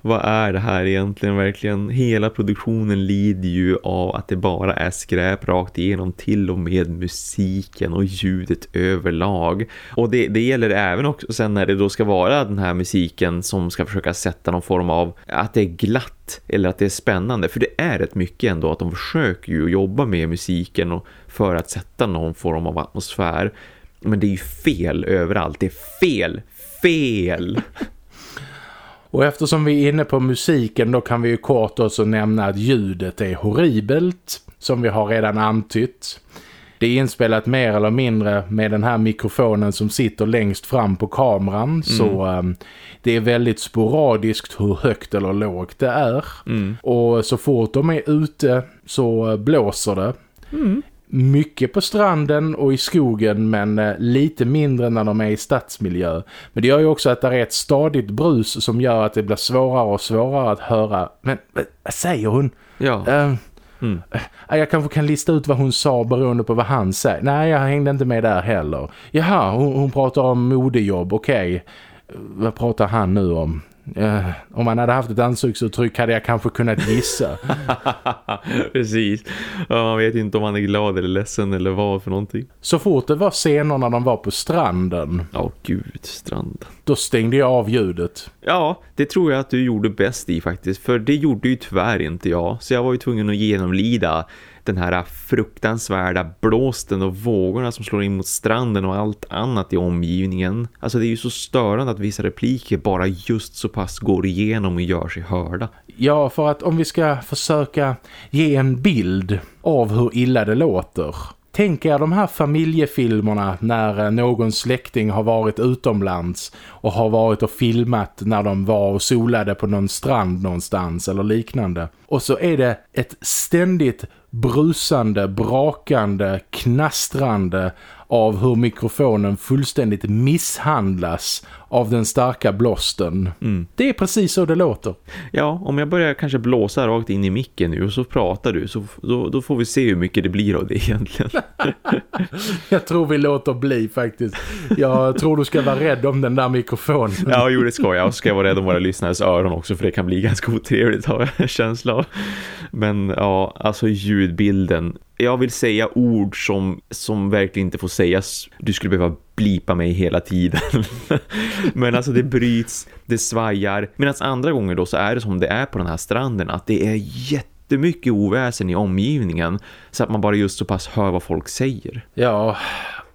vad är det här egentligen verkligen? Hela produktionen lider ju av att det bara är skräp rakt igenom till och med musiken och ljudet överlag. Och det, det gäller även också sen när det då ska vara den här musiken som ska försöka sätta någon form av att det är glatt eller att det är spännande. För det är rätt mycket ändå att de försöker ju jobba med musiken och för att sätta någon form av atmosfär. Men det är ju fel överallt. Det är fel, fel! Och eftersom vi är inne på musiken då kan vi ju kort också nämna att ljudet är horribelt som vi har redan antytt. Det är inspelat mer eller mindre med den här mikrofonen som sitter längst fram på kameran mm. så um, det är väldigt sporadiskt hur högt eller lågt det är. Mm. Och så fort de är ute så blåser det. Mm mycket på stranden och i skogen men eh, lite mindre när de är i stadsmiljö. Men det gör ju också att det är ett stadigt brus som gör att det blir svårare och svårare att höra. Men vad säger hon? Ja. Uh, mm. uh, jag kanske kan lista ut vad hon sa beroende på vad han säger. Nej, jag hängde inte med där heller. Jaha, hon, hon pratar om modejobb, okej. Okay. Vad pratar han nu om? Uh, om man hade haft ett ansiktsuttryck hade jag kanske kunnat gissa. Precis. Ja, man vet inte om man är glad eller ledsen eller vad för någonting. Så fort det var scener när de var på stranden. Ja, oh, gud, stranden. Då stängde jag av ljudet. Ja, det tror jag att du gjorde bäst i faktiskt. För det gjorde ju tyvärr inte jag. Så jag var ju tvungen att genomlida den här fruktansvärda blåsten och vågorna som slår in mot stranden och allt annat i omgivningen. Alltså det är ju så störande att vissa repliker bara just så pass går igenom och gör sig hörda. Ja, för att om vi ska försöka ge en bild av hur illa det låter Tänk er de här familjefilmerna när eh, någon släkting har varit utomlands och har varit och filmat när de var och solade på någon strand någonstans eller liknande. Och så är det ett ständigt brusande, brakande, knastrande av hur mikrofonen fullständigt misshandlas av den starka blåsten. Mm. Det är precis så det låter. Ja, om jag börjar kanske blåsa rakt in i micken nu och så pratar du så då, då får vi se hur mycket det blir av det egentligen. jag tror vi låter bli faktiskt. Jag tror du ska vara rädd om den där mikrofonen. ja, jo det ska jag. Och ska jag vara rädd om våra lyssnares öron också för det kan bli ganska otrevligt har jag en känsla Men ja, alltså ljudbilden jag vill säga ord som, som verkligen inte får sägas. Du skulle behöva blipa mig hela tiden. Men alltså det bryts, det svajar. Medan andra gånger då så är det som det är på den här stranden. Att det är jättemycket oväsen i omgivningen. Så att man bara just så pass hör vad folk säger. Ja,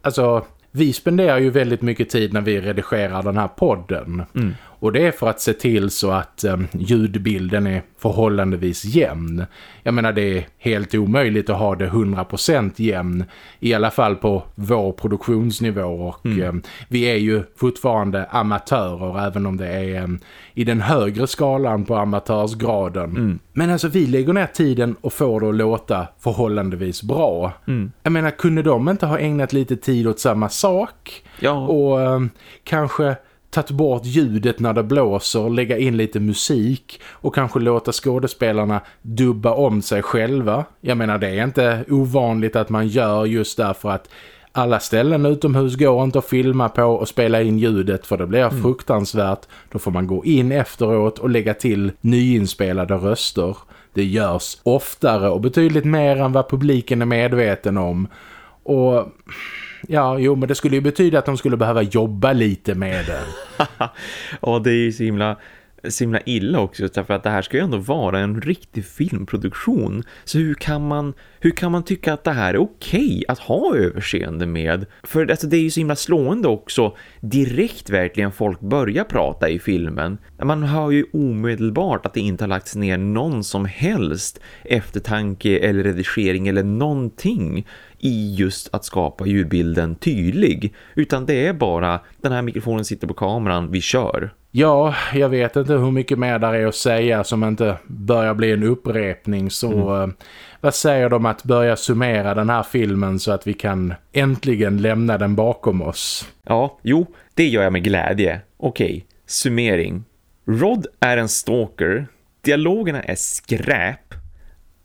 alltså vi spenderar ju väldigt mycket tid när vi redigerar den här podden. Mm. Och det är för att se till så att um, ljudbilden är förhållandevis jämn. Jag menar det är helt omöjligt att ha det 100% jämn. I alla fall på vår produktionsnivå. Och mm. um, vi är ju fortfarande amatörer även om det är um, i den högre skalan på amatörsgraden. Mm. Men alltså vi lägger ner tiden och får det att låta förhållandevis bra. Mm. Jag menar kunde de inte ha ägnat lite tid åt samma sak? Ja. Och kanske tagit bort ljudet när det blåser, lägga in lite musik och kanske låta skådespelarna dubba om sig själva. Jag menar det är inte ovanligt att man gör just därför att alla ställen utomhus går inte att filma på och spela in ljudet för det blir mm. fruktansvärt. Då får man gå in efteråt och lägga till nyinspelade röster. Det görs oftare och betydligt mer än vad publiken är medveten om. Och ja, jo men det skulle ju betyda att de skulle behöva jobba lite med det. ja, det är ju så himla så himla illa också därför att det här ska ju ändå vara en riktig filmproduktion. Så hur kan man, hur kan man tycka att det här är okej okay att ha överseende med? För alltså, det är ju så himla slående också direkt verkligen folk börjar prata i filmen. Man hör ju omedelbart att det inte har lagts ner någon som helst eftertanke eller redigering eller någonting i just att skapa ljudbilden tydlig. Utan det är bara den här mikrofonen sitter på kameran, vi kör. Ja, jag vet inte hur mycket mer där är att säga som inte börjar bli en upprepning. Så mm. eh, vad säger de att börja summera den här filmen så att vi kan äntligen lämna den bakom oss? Ja, jo, det gör jag med glädje. Okej, summering. Rod är en stalker. Dialogerna är skräp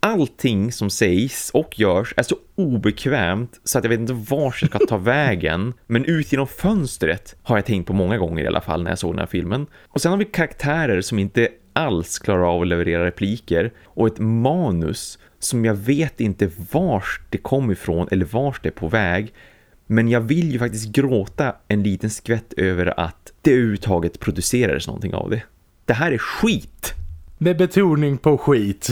allting som sägs och görs är så obekvämt så att jag vet inte var jag ska ta vägen. Men ut genom fönstret har jag tänkt på många gånger i alla fall när jag såg den här filmen. Och sen har vi karaktärer som inte alls klarar av att leverera repliker och ett manus som jag vet inte vars det kom ifrån eller vars det är på väg. Men jag vill ju faktiskt gråta en liten skvätt över att det överhuvudtaget producerades någonting av det. Det här är skit! Med betoning på skit.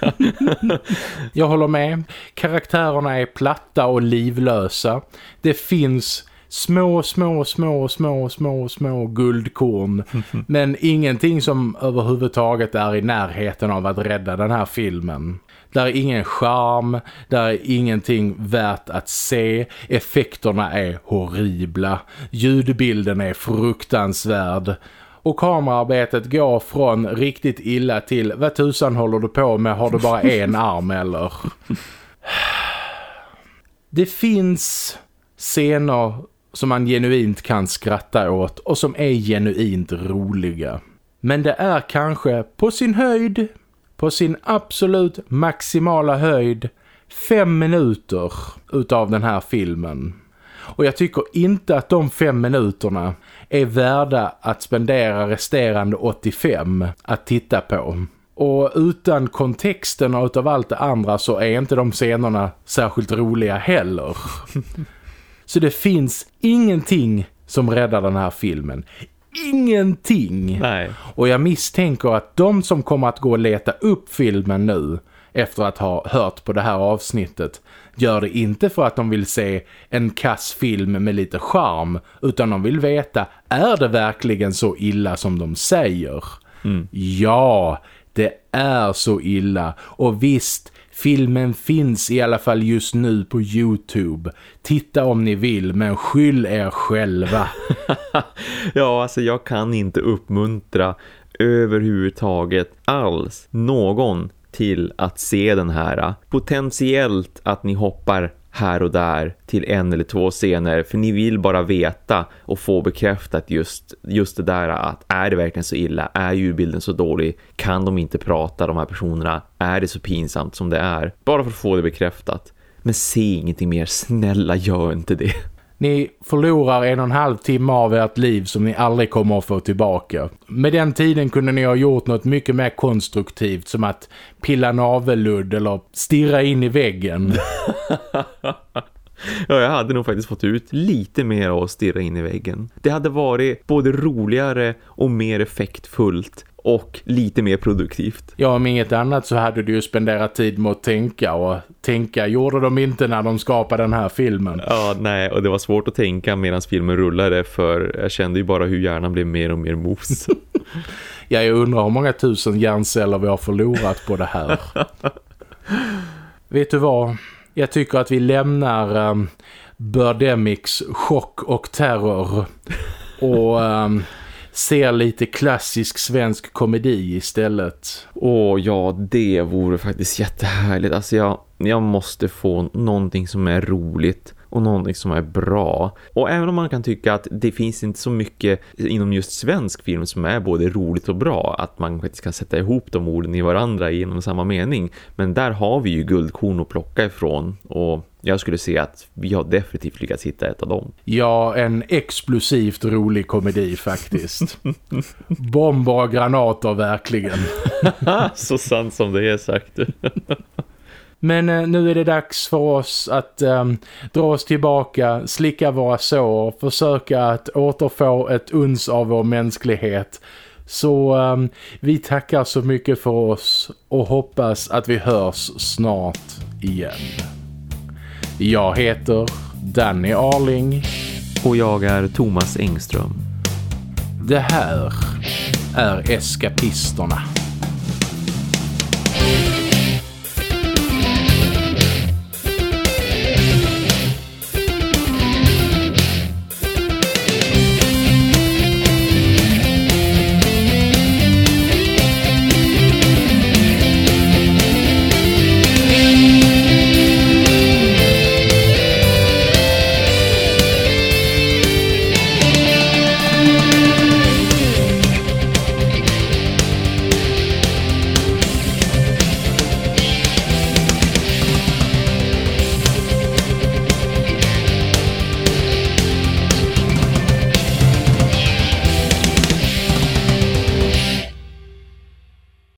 jag håller med. Karaktärerna är platta och livlösa. Det finns små, små, små, små, små, små guldkorn. men ingenting som överhuvudtaget är i närheten av att rädda den här filmen. Där är ingen charm, där är ingenting värt att se. Effekterna är horribla. Ljudbilden är fruktansvärd. Och kamerarbetet går från riktigt illa till vad tusan håller du på med? Har du bara en arm eller? Det finns scener som man genuint kan skratta åt och som är genuint roliga. Men det är kanske på sin höjd, på sin absolut maximala höjd, fem minuter utav den här filmen. Och jag tycker inte att de fem minuterna är värda att spendera resterande 85 att titta på. Och utan kontexten och utav allt det andra så är inte de scenerna särskilt roliga heller. Så det finns ingenting som räddar den här filmen. Ingenting! Nej. Och jag misstänker att de som kommer att gå och leta upp filmen nu efter att ha hört på det här avsnittet gör det inte för att de vill se en kass film med lite charm utan de vill veta, är det verkligen så illa som de säger? Mm. Ja, det är så illa och visst, filmen finns i alla fall just nu på Youtube. Titta om ni vill, men skyll er själva. ja, alltså jag kan inte uppmuntra överhuvudtaget alls någon till att se den här. Äh, potentiellt att ni hoppar här och där till en eller två scener för ni vill bara veta och få bekräftat just, just det där att är det verkligen så illa? Är ljudbilden så dålig? Kan de inte prata de här personerna? Är det så pinsamt som det är? Bara för att få det bekräftat. Men se ingenting mer, snälla gör inte det. Ni förlorar en och en halv timme av ert liv som ni aldrig kommer att få tillbaka. Med den tiden kunde ni ha gjort något mycket mer konstruktivt som att pilla navelludd eller stirra in i väggen. Ja, jag hade nog faktiskt fått ut lite mer av att stirra in i väggen. Det hade varit både roligare och mer effektfullt och lite mer produktivt. Ja, om inget annat så hade du ju spenderat tid med att tänka och tänka gjorde de inte när de skapade den här filmen. Ja, nej, och det var svårt att tänka medan filmen rullade för jag kände ju bara hur hjärnan blev mer och mer mos. ja, jag undrar hur många tusen hjärnceller vi har förlorat på det här. Vet du vad? Jag tycker att vi lämnar um, Birdemics chock och terror och... Um, ser lite klassisk svensk komedi istället. Åh ja, det vore faktiskt jättehärligt. Alltså jag, jag måste få någonting som är roligt och någonting som är bra. Och även om man kan tycka att det finns inte så mycket inom just svensk film som är både roligt och bra, att man faktiskt kan sätta ihop de orden i varandra genom samma mening. Men där har vi ju guldkorn att plocka ifrån och jag skulle säga att vi har definitivt lyckats hitta ett av dem. Ja, en explosivt rolig komedi faktiskt. Bomber och granater verkligen. Så sant som det är sagt. Men eh, nu är det dags för oss att eh, dra oss tillbaka, slicka våra sår, försöka att återfå ett uns av vår mänsklighet. Så eh, vi tackar så mycket för oss och hoppas att vi hörs snart igen. Jag heter Danny Arling. Och jag är Thomas Engström. Det här är Eskapisterna.